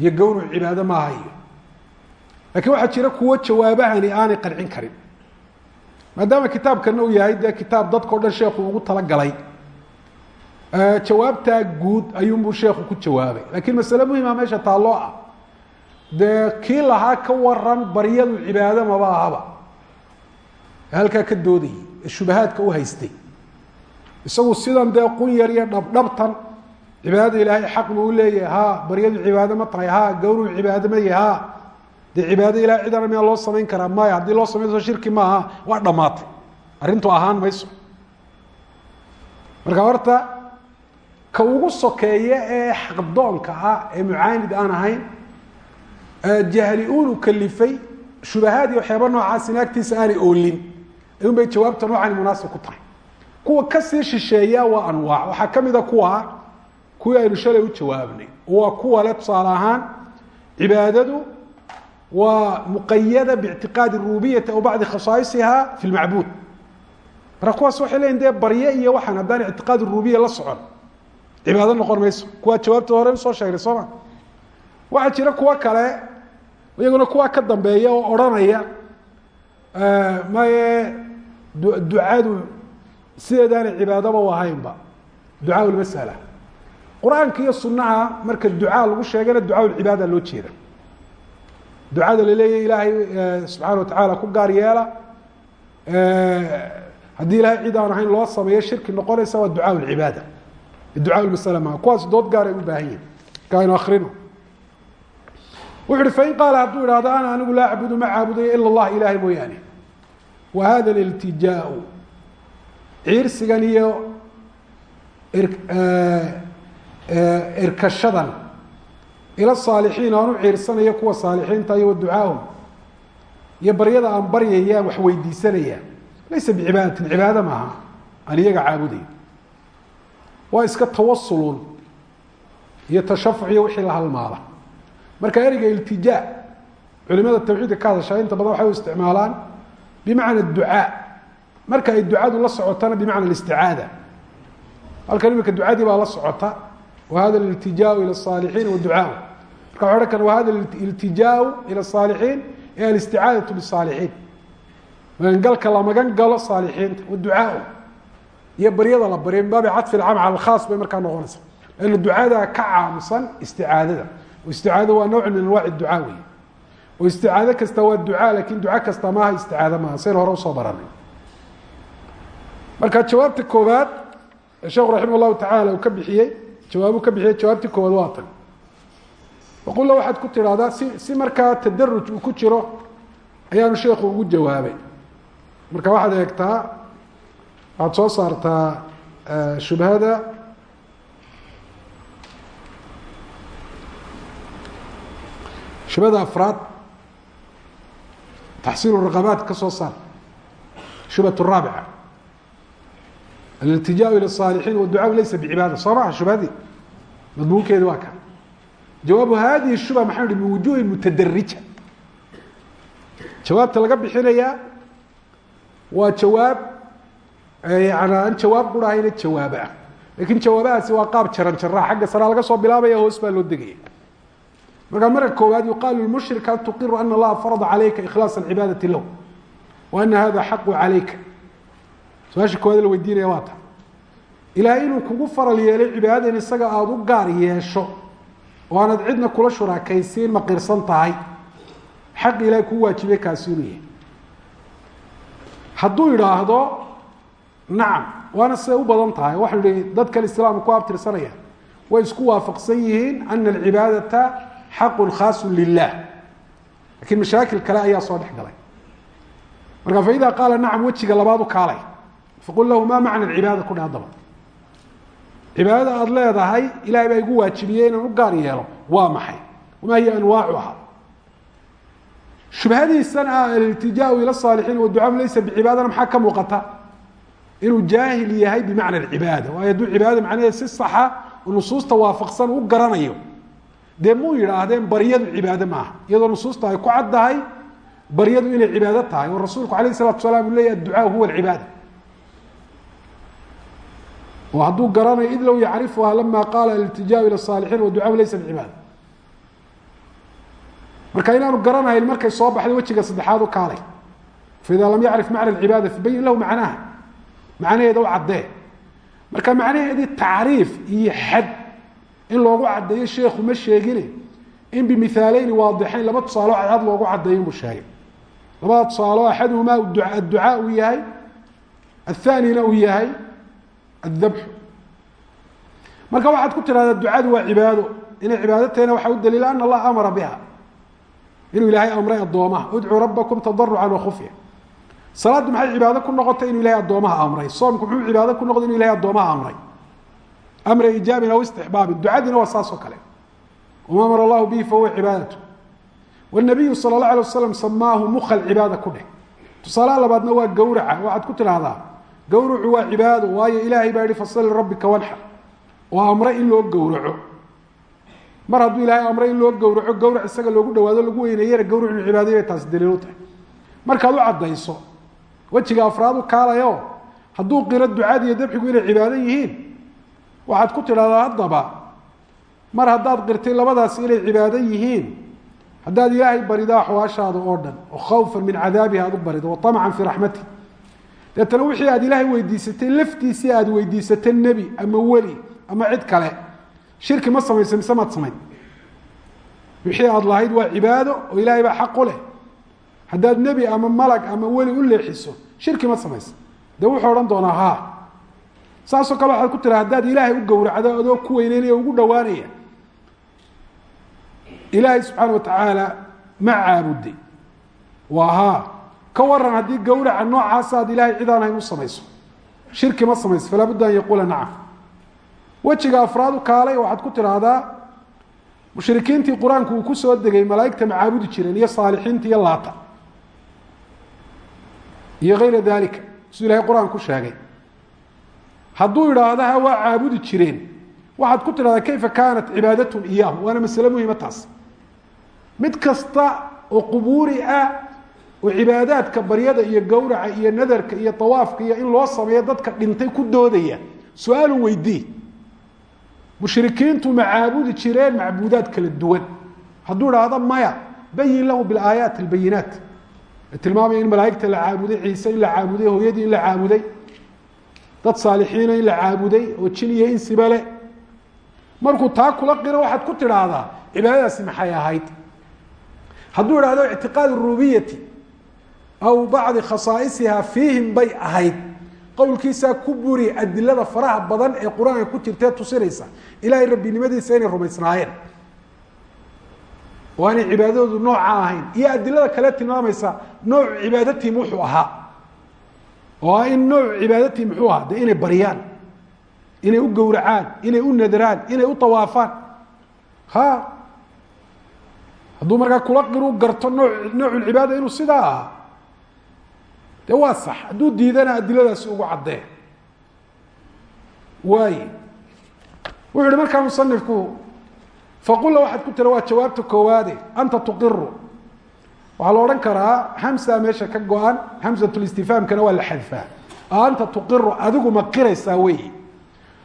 Iyo gowruc cibaado maaha iyo laakiin waxaa jira kuwo jawaabahani aanay qancin karin. Maadaama kitaabkana uu yahay dee kitaab dadkao dhan sheekhu ugu talagalay. Jawaabtaa guud ayuunbuu sheekhu ku jawaabay. Lakiin masale muhima meesha taalloo ah. Dee kii lahaa ka waran baryadu cibaado maba ahaba. Halkaa ka doodayay shubahaadka u haystay. Isagu sidan dee qun yar dhabdhabtan cibaadada ilaahay xaq buu u leeyahay. Ha baryadu cibaado ma tahay ha gawrucu cibaado ma yahay. Ha dee cibaado ilahay cidana miyaa loo samayn karaa? Maya haddii loo samaynso shirki maaha waa dhammaatay. Arrintu ahaan mayso. Marka horta ka ugu sokeeya ee xaqdoonka ah ee mucaanid aan ahayn jahli unu kalifay shubahaad iyo waxyaaba noocaasina agtiisa aanay oolin ayuun bay jawaabta noocani munaasib ku tahay. Kuwa ka sii shisheeya waa anwaac. Waxaa ka mida kuwa kuwii aynu shalay u jawaabnay. Waa kuwa le tusaale ahaan cibaadadu waa muqayada biictiqaadi rububiyati aw bacdi khasaaisiha fi lmacbuud marka kuwaas waxay leyiin dee barye iyo waxaan haddaan ictiqaad rububiya la socon cibaado noqon mayso kuwaa jawaabta hore u soo sheegnay sooma waxaa jira kuwo kale iyaguna kuwaa ka dambeeya oo odhanaya maye ducadu sideedaanay cibaadaba u ahaynba ducaa lmasala qur'aanka iyo sunaha marka ducaa lagu sheegana ducaa lcibaada loo jeeda ducada laleeyahy ilaahay subxaana watacaala ku gaar yeela. Haddii ilahay cid aan ahayn loo sameeyo shirki noqonaysa waa ducaa lcibaada ducaa maa kuwaas dood gaar u baahan yihiin marka aynu akrino wuxu uhi fain qaala hadduu ihahdo ana anigu laa acbudu ma caabudayo ila allah ilahay mooyaane. Wa hada iltijaau ciirsigan iyo irkashadan ila saalixiin aan u ciirsanayo kuwa saalixiinta iyo wa ducaahum iyo baryada aan baryayaan wax weydiisanaya. Laysa bicibaadatin cibaado maaha. Aan iyaga caabudayo waa iska tawasulun iyo tashafuc iyo wixii la halmaala marka ereyga iltijaa culimada tawxiidka ka hadashaa inta badan waxay u isticmaalaan bimacna ducaa. Marka ay ducadu la socotana bimacna isticaada halkan imika ducadii baa la socota wahada iltijaau ila saalixiin waducaau marka waxay odhan karan wahada iltijaau ila saalixiin ee alisticaadatu bisaalixiin magangalka la magan galo saalixiinta waducaau iyo baryada la baryo min baabi cadfi alcaam cala alkhaas bay markaa noqonaysaa lana ducadaa ka caamsan isticaadada isticaadada waa nawc min anwaaci ducaa wey oo isticaado kasta waa ducaa laakiin duca kasta maaha isticaado maaha sayn hore u soo baranay marka jawaabta koowaad ee sheekhu raximah llahu tacaala uu ka bixiyey jawaabuu ka bixiyey jawaabtii koowaad waa tan. Faqulla waxaad ku tidhahdaa si si markaa tadaruj uu ku jiro ayaanu sheekhu ugu jawaabay. Marka waxaad eegtaa waxaad soo saartaa shubhada shubhada afraad taxsiil raqabaat ka soo saar shubhat raabica aliltijaau ilى الصaalixiin wاducaa laysa bicibaada soo maha shubhadii madmuunkeedi waa kan jawaabu hadihi shubha maxaa hi min wujuhi mutadarija jawaabta laga bixinayaa waa jawaab yan aan jawaab qurahayna jawaab ah lakin jawaabahaasi waa qaab jaran jaraa xagga saraa laga soo bilaabaya hoos baa loo degaya markaa marka koowaad yuqaalu lmushrik hal tuqiru ana allaha farada calayka ikhlaas alcibaadati lahu wa ana hada xaqu calayka su'aasha la weydiinaya waa ta. Ilaahay inuu kugu faral yeelay cibaadadan isaga aada u gaar yeesho oo aanad cidna kula shuraakaysiin ma qirsan tahay. Xaqi ilahay kuu waajibay kaasi inuu yahay. Hadduu idhaahdo nacam waana siday u badan tahay. Waxau ihi dadkan islaamka ku abtirsanaya way isku waafaqsan yihiin ana alcibaadata xaqun khaasu lilah lakiin mashaakil kale ayaa soo dhex galay. Marka faida qaala nacam wejiga labaad u kaalay faqul lahu ma macna cibaada ku dheh adaba cibaadada aada leedahay ilahay baa igu waajibiyey inaan u gaar yeelo waa maxay wamaa hiya anwaacuha shubhadiisan ah aliltijaau ila saalixiin waducaau laysa bicibaadana maxaa ka muuqata inuu jaahil yahay bimacna alcibaada waayo hadduu cibaadada macnaheed si saxa nusuusta waafaqsan u garanayo dee muu yidhaahdeen baryadu cibaado maaha iyadoo nusuusta ay ku caddahay baryadu inay cibaado tahay oo rasuulku alayh salatu salaam uu leyahy adducaa huwa alcibaada oo hadduu garanayo id low yacrifuha lama qaala aliltijaau ila saalixiin waducaau laysa bicibaada marka inaanu garanahayn markay soo baxday wejiga saddexaad u kaalay. Faida lam yacrif macna cibaada fabayin lahu macnaha macnaheeda u caddee. Marka macnaheedii tacriif iyo xad in loogu caddeeyo sheekhu ma sheegine in bimihaaleyni waadixayn laba tusaalo cadcad loogu caddeeyo inbuu sheegay. Labada tusaalo axaduhumaa adducaa uu yahay athaanina uu yahay addabxu marka waxaad ku tidhahdaa ducadu waa cibaado. inay cibaado tahayna waxaa u daliila ana allaha amara biha. inuu ilaahay amray addoomaha. udcuu rabbakum tadarucan wakufya salaaddu maxay cibaado ku noqotay inuu ilahay addoomaha amray? soomku muxuu cibaado ku noqday inu ilahay addoomaha amray? amra ijaabin aw istixbaabin. ducadiina waa saas oo kale wama amara allahu bihi fahuwa cibaadatu. wnabiyu sala اllah alay waslam samaahu muka cibaada ku dheh. tusaalaha labaadna waa gowraca waxaad ku tidhaahdaa gowracu waa cibaado waayo ilaahay baa yihi fasali rabbika wanxar oo amray in loo gowraco mar hadduu ilahay amray in loo gowraco gowrac isaga loogu dhawaado lagu weyneeyana gowrac inu cibaadaya bay taasi daliil u tahay. Markaad u caddayso wejiga afraad u kaalayo hadduu qiro ducada iyo dabxigu inay cibaado yihiin waxaad ku tidhahdaa haddaba mar haddaad qirtay labadaasi inay cibaado yihiin haddaad ilaahay barido axwaashaada oo dhan oo khawfan min cadaabihi aad u barido wa amcan fii raxmati deetana wixii aad ilaahay weydiisatay laftiisii aad weydiisatay nebi ama weli ama cid kale. Shirki ma samaysa mise maad samayn? Wixii aad lahayd waa cibaado oo ilaahay baa xaq u leh. Haddaad nebi ama malag ama weli u leexiso shirki ma samaysa dee wuxuu odhan doonaa haa. Saasoo kale waxaad ku tira haddaad ilaahay u gowracdo adoo ku weyneynaya ugu dhawaanaya ilaahay subxaana watacaala ma caabuday waa haa ka waran haddii gowraca noocaasa aad ilaahay cid aan u samayso. Shirki ma samayso falaa budda an yaquula nacam. Wejiga afraad u kaalay waxaad ku tidhaahdaa mushrikiintii qur'aanku uu ku soo degay malaa'igta macaabudi jireen iyo saalixiinta iyo laata. Iyo kayra dalika siduu ilahay qur'aan ku sheegay. Hadduu idhaahdo ha waa caabudi jireen. Waxaad ku tidhahdaa kayfa kaanat cibaadatun iyaahum waana masale muhima taas. Mid kasta oo qubuuri ah oo cibaadaadka baryada iyo gowraca iyo nadarka iyo awaafka iyo in loo sameeyo dadka dhintay ku doodaya. Su'aalu weydii. Mushrikiintu ma caabudi jireen macbuudaad kala duwan. Hadduu idhaahdo maya bayin lahu biaayaat albayinaat. Tilmaamaya in malaaigta la caabuday ciise in la caabuday hooyadii in la caabuday dad saalixiina in la caabuday oo jin iyo insiba le markuu taa kula qiro waxaad ku tidhaahdaa cibaadadaasi maxay ahayd? Hadduu idhahdo ictiqaad rububiyati aw bacdi khasaaisiha fiihim bay ahayd. Qowlkiisaa ku buri adilada faraha badan ee qur'aanka ku jirtee tusinaysa ilaahay rabbinimadiisa inay rumaysnaayeen. Oo aanay cibaadadoodu nooca ahayn iyo adilada kale tilmaamaysa nooc cibaadatim wuxuu ahaa. Oo ah in nooc cibaadatim muxuu ahaa de inay baryaan inay u gowracaan inay u nadraan inay u tawaafaan. Ha! Hadduu markaa kula qiru garto noo nooculcibaada inuu sidaa ahaa de waa sax. Hadduu diidana adiladaasi ugu caddee waay wuxu uhi markaa musanifku faqula waxaad ku tira waa jawaabta koowaade anta tuqiru waxaa la odhan karaa hamsa meesha ka go-an hamsatulistifaamkana waa la xadfaa anta tuqiru adigu ma qiraysaa wey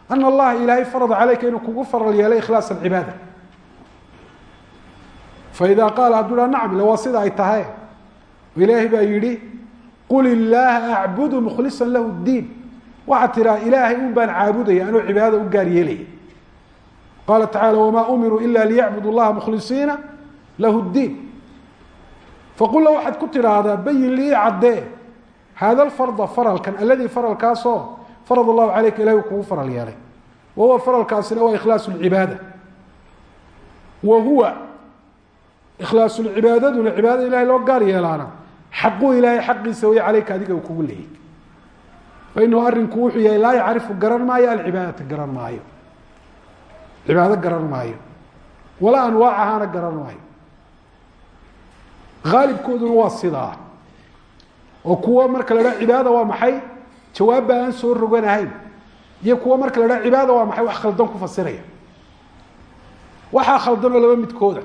ana allaha ilaahay farada caleyka inuu kugu faral yeelay ikhlaas alcibaada. Faida qaala hadduu ha nacam ille waa sida ay tahay? Ilaahay baa yidhi qul illaaha acbudu mukhlisa lahu diin waxaad tiraa ilaahay un baan caabudaya anoo cibaadada u gaar yeelaya. Qaala tacala wamaa umiruu ila liyacbudu llaha mukhlisiina lahu diin faqula waxaad ku tidhaahdaa bayin lii caddee haada alfarda faralkan aladii faralkaasoo farad allahu caleyka ilahay uu kugu faral yeelay. Wa huwa faralkaasina waa ikhlaasu lcibaada wa huwa ikhlaasulcibaadaduna cibaadada ilahay loo gaar yeelaana xaquu ilaahay xaqiisa way caleyka adiga kugu leeyay. Fainahu arinku wuxuu yahay laa yacrifu garan maayo alcibaadata garan maayo. Cibaado garan maayo. Walaa anwaacahaana garan maayo. Aalibkooduna waa sidaa. Oo kuwa marka la dhaha cibaada waa maxay? Jawaabba aan soo roganahayn iyo kuwa marka la dhaha cibaada waa maxay? Wax khaldan ku fasiraya. Waxaa khaldanoo laba midkooda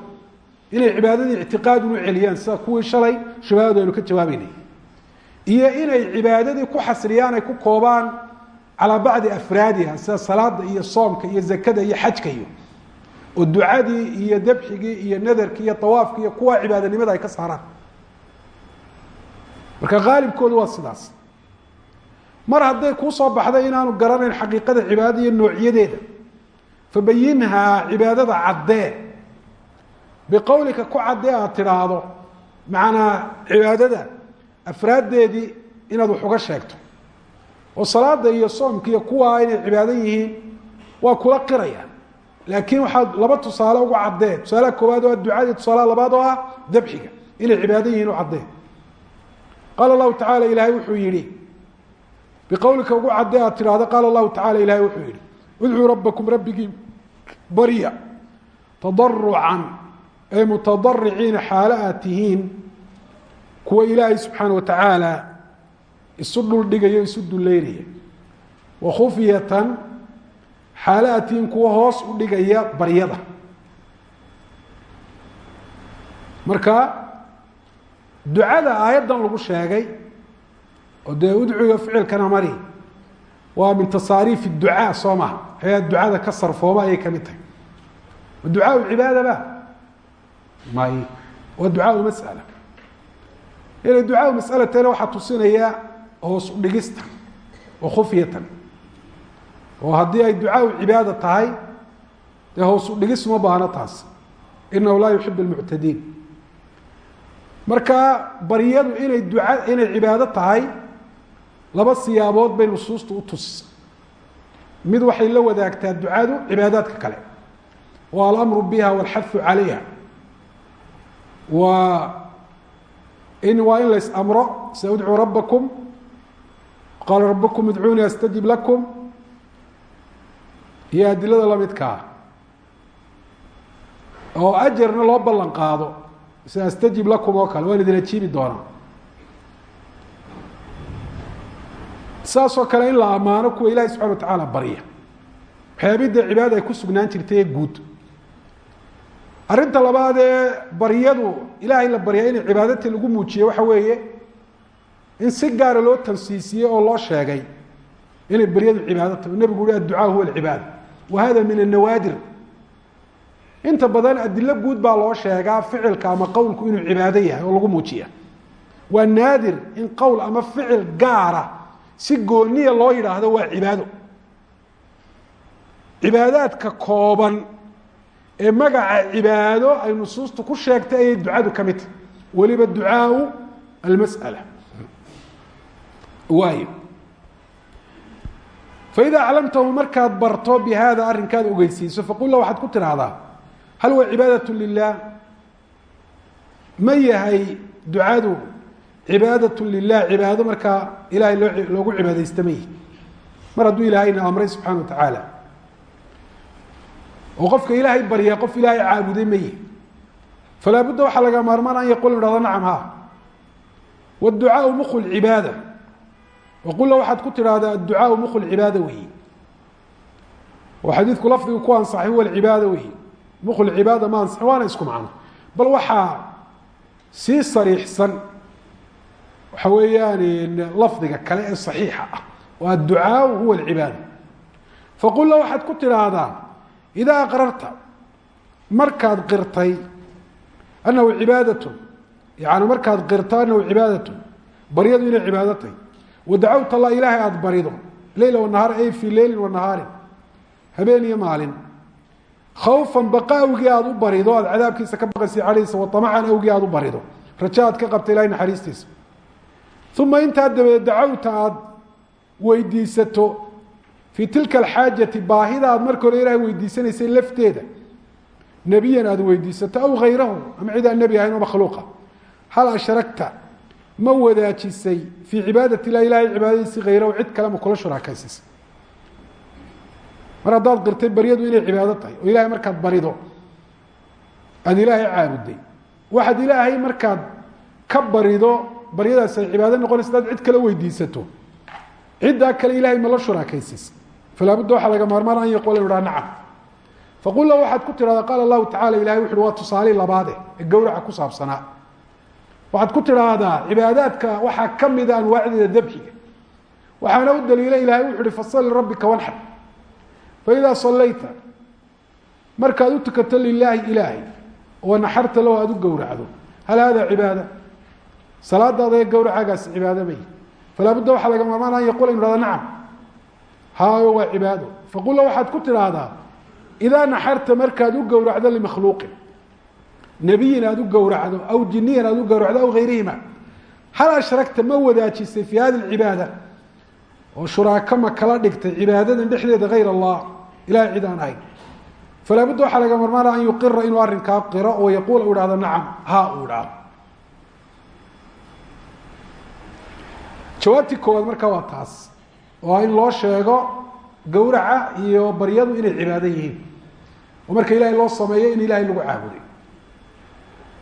inay cibaadadii ictiqaadun u celiyaan sida kuwii shalay shubahadu ka jawaabeynay iyo inay cibaadadii ku xasriyaan ay ku koobaan calaa bacdi afraadiha sida salaada iyo soomka iyo zakada iyo xajka iyo oo ducadii iyo dabxigii iyo nadarkii iyo awaafki iyo kuwa cibaadanimada ay ka saaraan. Marka haalibkoodu waa sidaas. Mar hadday kuu soo baxday inaanu garanayn xaqiiqada cibaadada iyo noocyadeeda fabayinhaa cibaadada caddee biqowlika ku caddee aad tidhaahdo macnaa cibaadada afraaddeedii inaad wax uga sheegto. Oo salaada iyo soomka iyo kuwaa inay cibaado yihiin waa kula qiraya laakiin waxaad laba tusaale ugu caddee. Tusaalaha koowaad oo ah tusaalaha labaad oo ah dabxiga. Inay cibaado yihiin u caddee. Qaala allahu tacala ilaahay wuxuu yihi biqowlika ugu caddee aad tidhaahdo qaala allahu tacala ilahay wuxuu yihi udcuu rabbakum rabbigii barya tadarucan ay mutadariciina xaalo aad tihiin kuwa ilaahay subxaana wa tacaala isu dhuldhigaya o isu duleynaya wa khufyatan xaalo aad tihiin kuwa hoos u dhigaya baryada. Marka ducada aayaddan lagu sheegay oo dee udcuga ficilkana mari waa min tasaariif ducaa soo maha waxyaa ducada ka sarfooma ayay ka mid tahay. Ma ducaa cibaada ba may waa ducaa masala. Inay ducaa masalatana waxaa tusinaya hoos udhigista oo khufyatan oo haddii ay ducaa cibaada tahay dee hoos udhigis uma baahno taas. Inahu laa yuxib lmuctadiin marka baryadu inay duca inay cibaado tahay laba siyaabood bay nusuusta u tusisa. Mid waxay la wadaagtaa ducadu cibaadaadka kale. Waa alamru biha calayha waa in waa in lays amro sida udcuu rabbakum qaala rabukum idcuunii astajib lakum iyo adilada lamidkaa oo ajarna loo ballan qaado sida astajib lakum oo kale waan idin ajiibi doonaa saasoo kale in la ammaano kuwa ilahi subxana wa tacaala barya waxyaabidda cibaada ay ku sugnaan jirtay ee guud arrinta labaad ee baryadu ilaahay la baryaa inay cibaadati lagu muujiye waxa weeye in si gaara loo tansiisiyey oo loo sheegay inay baryadu cibaado tahay. Nebigu uhi adducaa huwa alcibaada wa min annawaadir. Inta badan adilo guud baa loo sheegaa ficilka ama qowlku inuu cibaado yahay oo lagu muujiya waa naadir in qowl ama ficil gaara si gooniya loo yidhaahdo waa cibaado. Cibaadaadka kooban ee magaca cibaado ay nusuustu ku sheegtay ayay ducadu ka mid tahay. Weliba ducaau almas'ala. Waayo. Faida aclamtahu markaad barto bi hada arrinkaad ogeysiiso faqul la waxaad ku tidhaahdaa hal huwa cibaadaة lilah ma yahay ducadu cibaadaة lilah cibaado markaa ilahay loo loogu cibaadaysta ma yihi mar hadduu ilaahayna amray subxana wa tacaala oo qofka ilaahay barya qof ilaahay caabuday ma yihi falaa budda waxaa laga maarmaan an yaqul ihahdo nacam ha wاducaaءu muk cibaada waqula waxaad ku tidhaahdaa adducaaءu muk cibaada weyi oo xadiidku lafdigu ku ansaxay huwa cibaada weyi muk cibaada ma ansaxin waana isku macno bal waxaa sii sariixsan waxa weeyaan lafdiga kale ee صaxiixa ah oo adducaaءu huwa اcibaada faqul la waxaad ku tidhaahdaa idaa aqrarta markaad qirtay anahu cibaadaة yani markaad qirto anahu cibaadaة baryadu inay cibaado tahy wadacawt allah ilaahay aada barido leyla wanahaar ay fii leylin wanahaarin habeen iyo maalin khawfan baqa awgii aada u barido aada cadaabkiisa ka baqaysa calihiisa waamacan awgii aada u barido dacawta weydiisato fii tilka alxaajati baahida aad marka hore ilahay weydiisanaysay lafteeda. Nebiyan aada weydiisato aw hayrahu ama cid aan nebi ahayn oo makhluuqa. Hal ashragta ma wadaajisay fii cibaadati lah ilahay cibaadadiisi hayrahu cid kale ma kula shuraakaysiisay mar haddaad qirtay baryadu inay cibaado tahay oo ilahay markaad barido aada ilaahay caabuday. Waxaad ilaahay markaad ka barido baryadaas ay cibaado noqonaysa hadaad cid kale weydiisato falaa budda waxaa laga maarmaan an yaqula inu haha nacam faqul la waxaad ku tidhahdaa qaala allahu tacala ilahay wuxu uhi waa tusaale labaade ee gowraca ku saabsanaa. Waxaad ku tidhaahdaa cibaadaadka waxaa ka mida anwaacdeeda dabxiga waxaana u daliila ilahay wuxu uhi fasali rabbika wanxar faidaa sallayta markaad u tukato lilaahi ilaahay oo naxarta lahu aada u gowracdo hal hada cibaada? Salaadaada ee gowracaagaasi cibaado may haayo waa cibaado. Faqulla waxaad ku tidhaahdaa idaa naxarta markaad u gowracdo limakhluuqin nebiyin aada u gowracdo aw jiniyan aada u gowracdo aw hayrihima hal ashragta ma wadaajisay fi hadi cibaada? Oo shuraako ma kala dhigtay cibaadadan dhexdeeda hayr allah ilahay cid aan ahayn falaa waxaa laga marmaana an yuqira inuu arrinkaa qiro oo yaquula u hahdo nacam ha uu dhahdo jawaabtii koowaad markaa waa taas oo in loo sheego gowraca iyo baryadu inay cibaado yihiin. Oo marka ilahay loo sameeyo in ilahay lagu caabuday.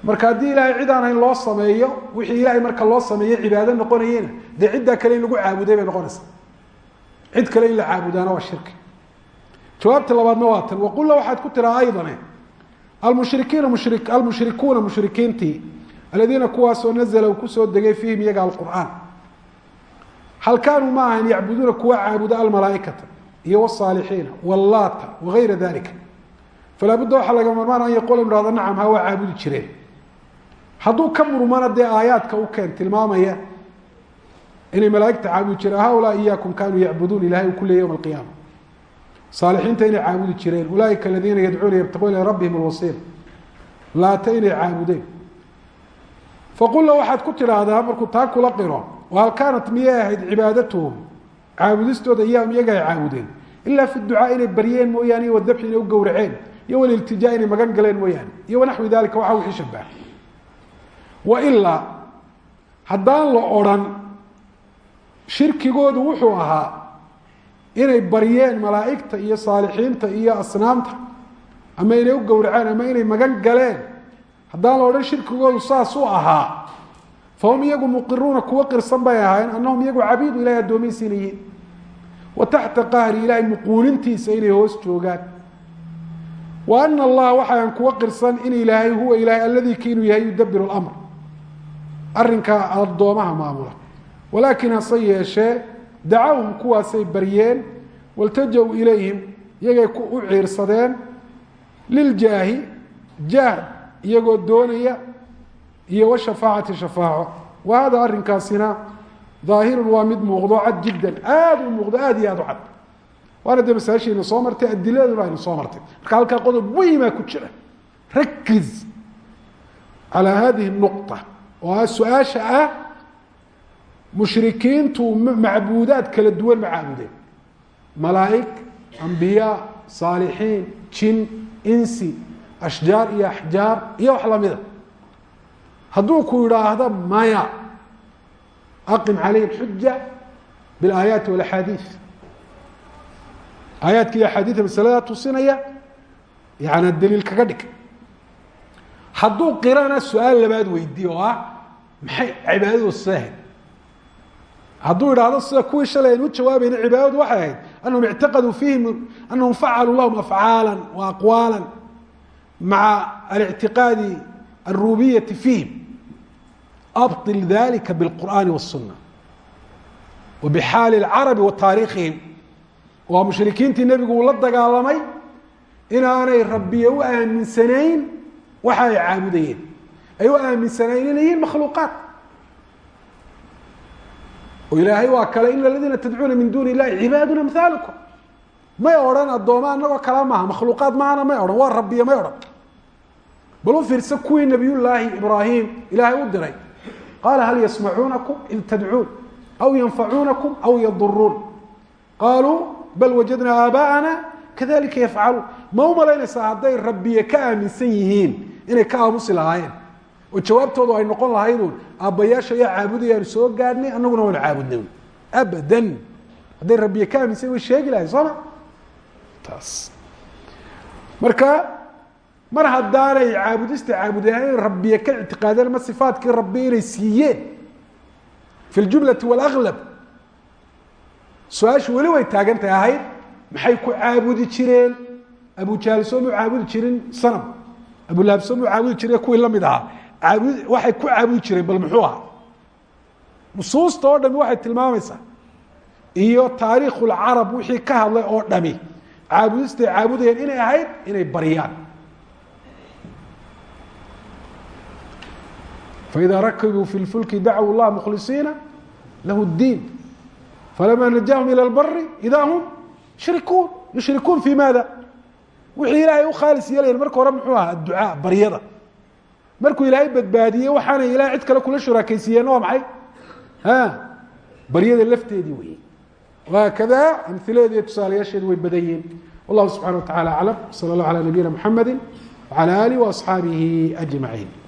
Marka haddii ilaahay cid aan loo sameeyo wixii ilahay marka loo sameeyo cibaado noqonayena dee ciddaa kale in lagu caabuday bay noqonaysaa. Cid kale in la caabudaana waa shirki. Jawaabta labaadna waa tan. Waqulla waxaad ku tiraa aydane almushrikiina mushri almushrikuuna mushrikiintii aladiina kuwaasoo nazla uu ku soo degay fiihim iyaga alqur'aan hal kaanuu ma ahayn yacbuduuna kuwa caabuda almalaaikata iyo wsaalixiina wllaata wagayra dalika falaa budda waxaa laga marmaan an yaqula inu hahdo nacam ha waa caabudi jireen. Hadduu ka murmana dee aayaadka u keen tilmaamaya inay malaaigta caabudi jireen haulaa iyaakum kaanuu yacbuduun ilahay uu ku leeyay yowma alqiyaama saalixiinta inay caabudi jireen ulaaika aladiina yadcuuna yabtaquuna ila rabbihim alwasiila. Laata inay caabudeen. Kula qiro hal kaanat miyay ahayd cibaadatuhum caabudistooda iyaahum iyaga ay caabudeen ilaa fi ducaa inay baryeen mooyaane iyo wadabxi inay u gowraceen iyo waliltijaa inay magan galeen mooyaane iyo wanaxwi dalika waxa wixii shabaha wailaa haddaan la odrhan shirkigoodu wuxuu ahaa inay baryeen malaa'igta iyo saalixiinta iyo asnaamta ama inay u gowraceen ama inay magan galeen haddaan la odhan shirkigoodu saas ahaa fahum iyagu muqiruuna kuwo qirsan bay ahaayeen annahum iyagu cabiidu ilahay addoomaysiina yihiin wa taxta qahri ilahay muquulintiisa inay hoos joogaan wa ana allaha waxaan kuwa qirsan in ilaahay huwa ilaahay alladii ki inuu yahay yudabiru اlamr arrinka addoomaha maamula walaakin hase yeeshee dacawhum kuwaasay baryeen waltaja-u ilayhim iyagay u ciirsadeen liljaahi jaah iyagoo doonaya iyo washafaacati shafaaco. Wa arrinkaasina daahirun waa mid muuqdo cad jiddan. Aada u muuqdo aada iyo aada u cad. Waana dee masaajishayna soo martay adiladuna aynu soo martay. Marka halkaa qodob weymaa ku jira. Rakiz calaa hadihi nuqطa oo ah su'aasha ah mushrikiintu macbuudaad kala duwan ma caabudeen. Malaa'ig ambiyaa saalixiin jin insi ashjaar iyo axjaar iyo wax lamida hadduu ku idhaahdo maya aqim calayhim xuja biاlaayaati wاlaxaadiid aayaadka iyo axaadiida masaladaa tusinaya yana daliil kaga dhig. Hadduu qirana su'aal labaad weydiiye ah maxay cibaadadu sidahayd hadduu idhaahdo sida kuwii shalay aynu u jawaabayna cibaadadu waxay ahayd anahum ictaqaduu fiihim anahum facaluu lahum afcaala wa aqwaala maca alictiqaadi alrububiyati fiihim abطil dalika biاlqur'ani wالsuna wa bixaali اlcarabi wa taariikhihim waa mushrikiintii nebigu uu la dagaalamay inaanay rabbiye u aaminsanayn waxa ay caabudayeen ay u aaminsanayn inay yihiin makhluuqaat oo ilaahay waa kale in aladiina tadcuuna min duuni illahi cibaadun amhaalukum may odhan addooma anagoo kala maaha makhluuqaad maana may odhan waa rabbiye may odhan bal u fiirsa kuwii nabiyullaahi ibraahim ilaahay u diray qaala hal yasmacuunakum id tadcuun aw yanfacuunakum aw yaduruun qaaluu bal wajadnaa aabaa'ana kadalika yafcaluun ma u malaynaysaa hadday rabbiye ka aaminsan yihiin inay ka aamusi lahaayeen oo jawaabtoodu ay noqon lahayduun aabbayaasha ayaa caabudayaanu soo gaadhnay annaguna waanu caabudnay abadan hadday rabbiye ka aaminsan way sheegi lahayn sooma taas mar haddaanay caabudista caabudayaen inay rabbiye ka ictiqaadeen ama sifaatkii rabbi inay siiyeen? Fi ljumlati walaglab su'aashu weli way taagantahay ahayd. Maxay ku caabudi jireen? Abujahal soo mu caabudi jirin sanam. Abulahab soo mu caabudi jire kuwii la mid ahaa. Aabud waxay ku caabudi jireen bal muxuu ahaa? Nusuusta oo dhami waxay tilmaamaysaa. Iyo taariikhu wixii ka hadlay oo dhami. Caabudistay caabudayeen inay ahayd inay baryaan faإida rakibuu fi اlfulki dacw اllah mkhlisiina lahu الdiin falama najahum ilى اlbari ida hum yushrikuun yushrikuun fi maada wixii ilaahay u khaalis yeelayan marka hore muxuu ahaa adducaa baryada markuu ilaahay badbaadiyey waxaanay ilahay cid kale kula shuraakaysiiyeenna waa maxay baryada lafteedii wey wahaakada amiladeedi iyo tusaalayaasheedu way badan yihiin wallahu subxana wa tacala aclam salى اllah alى nabiyina mxamedi wعalى alih وaصxaabihi أجmaعiin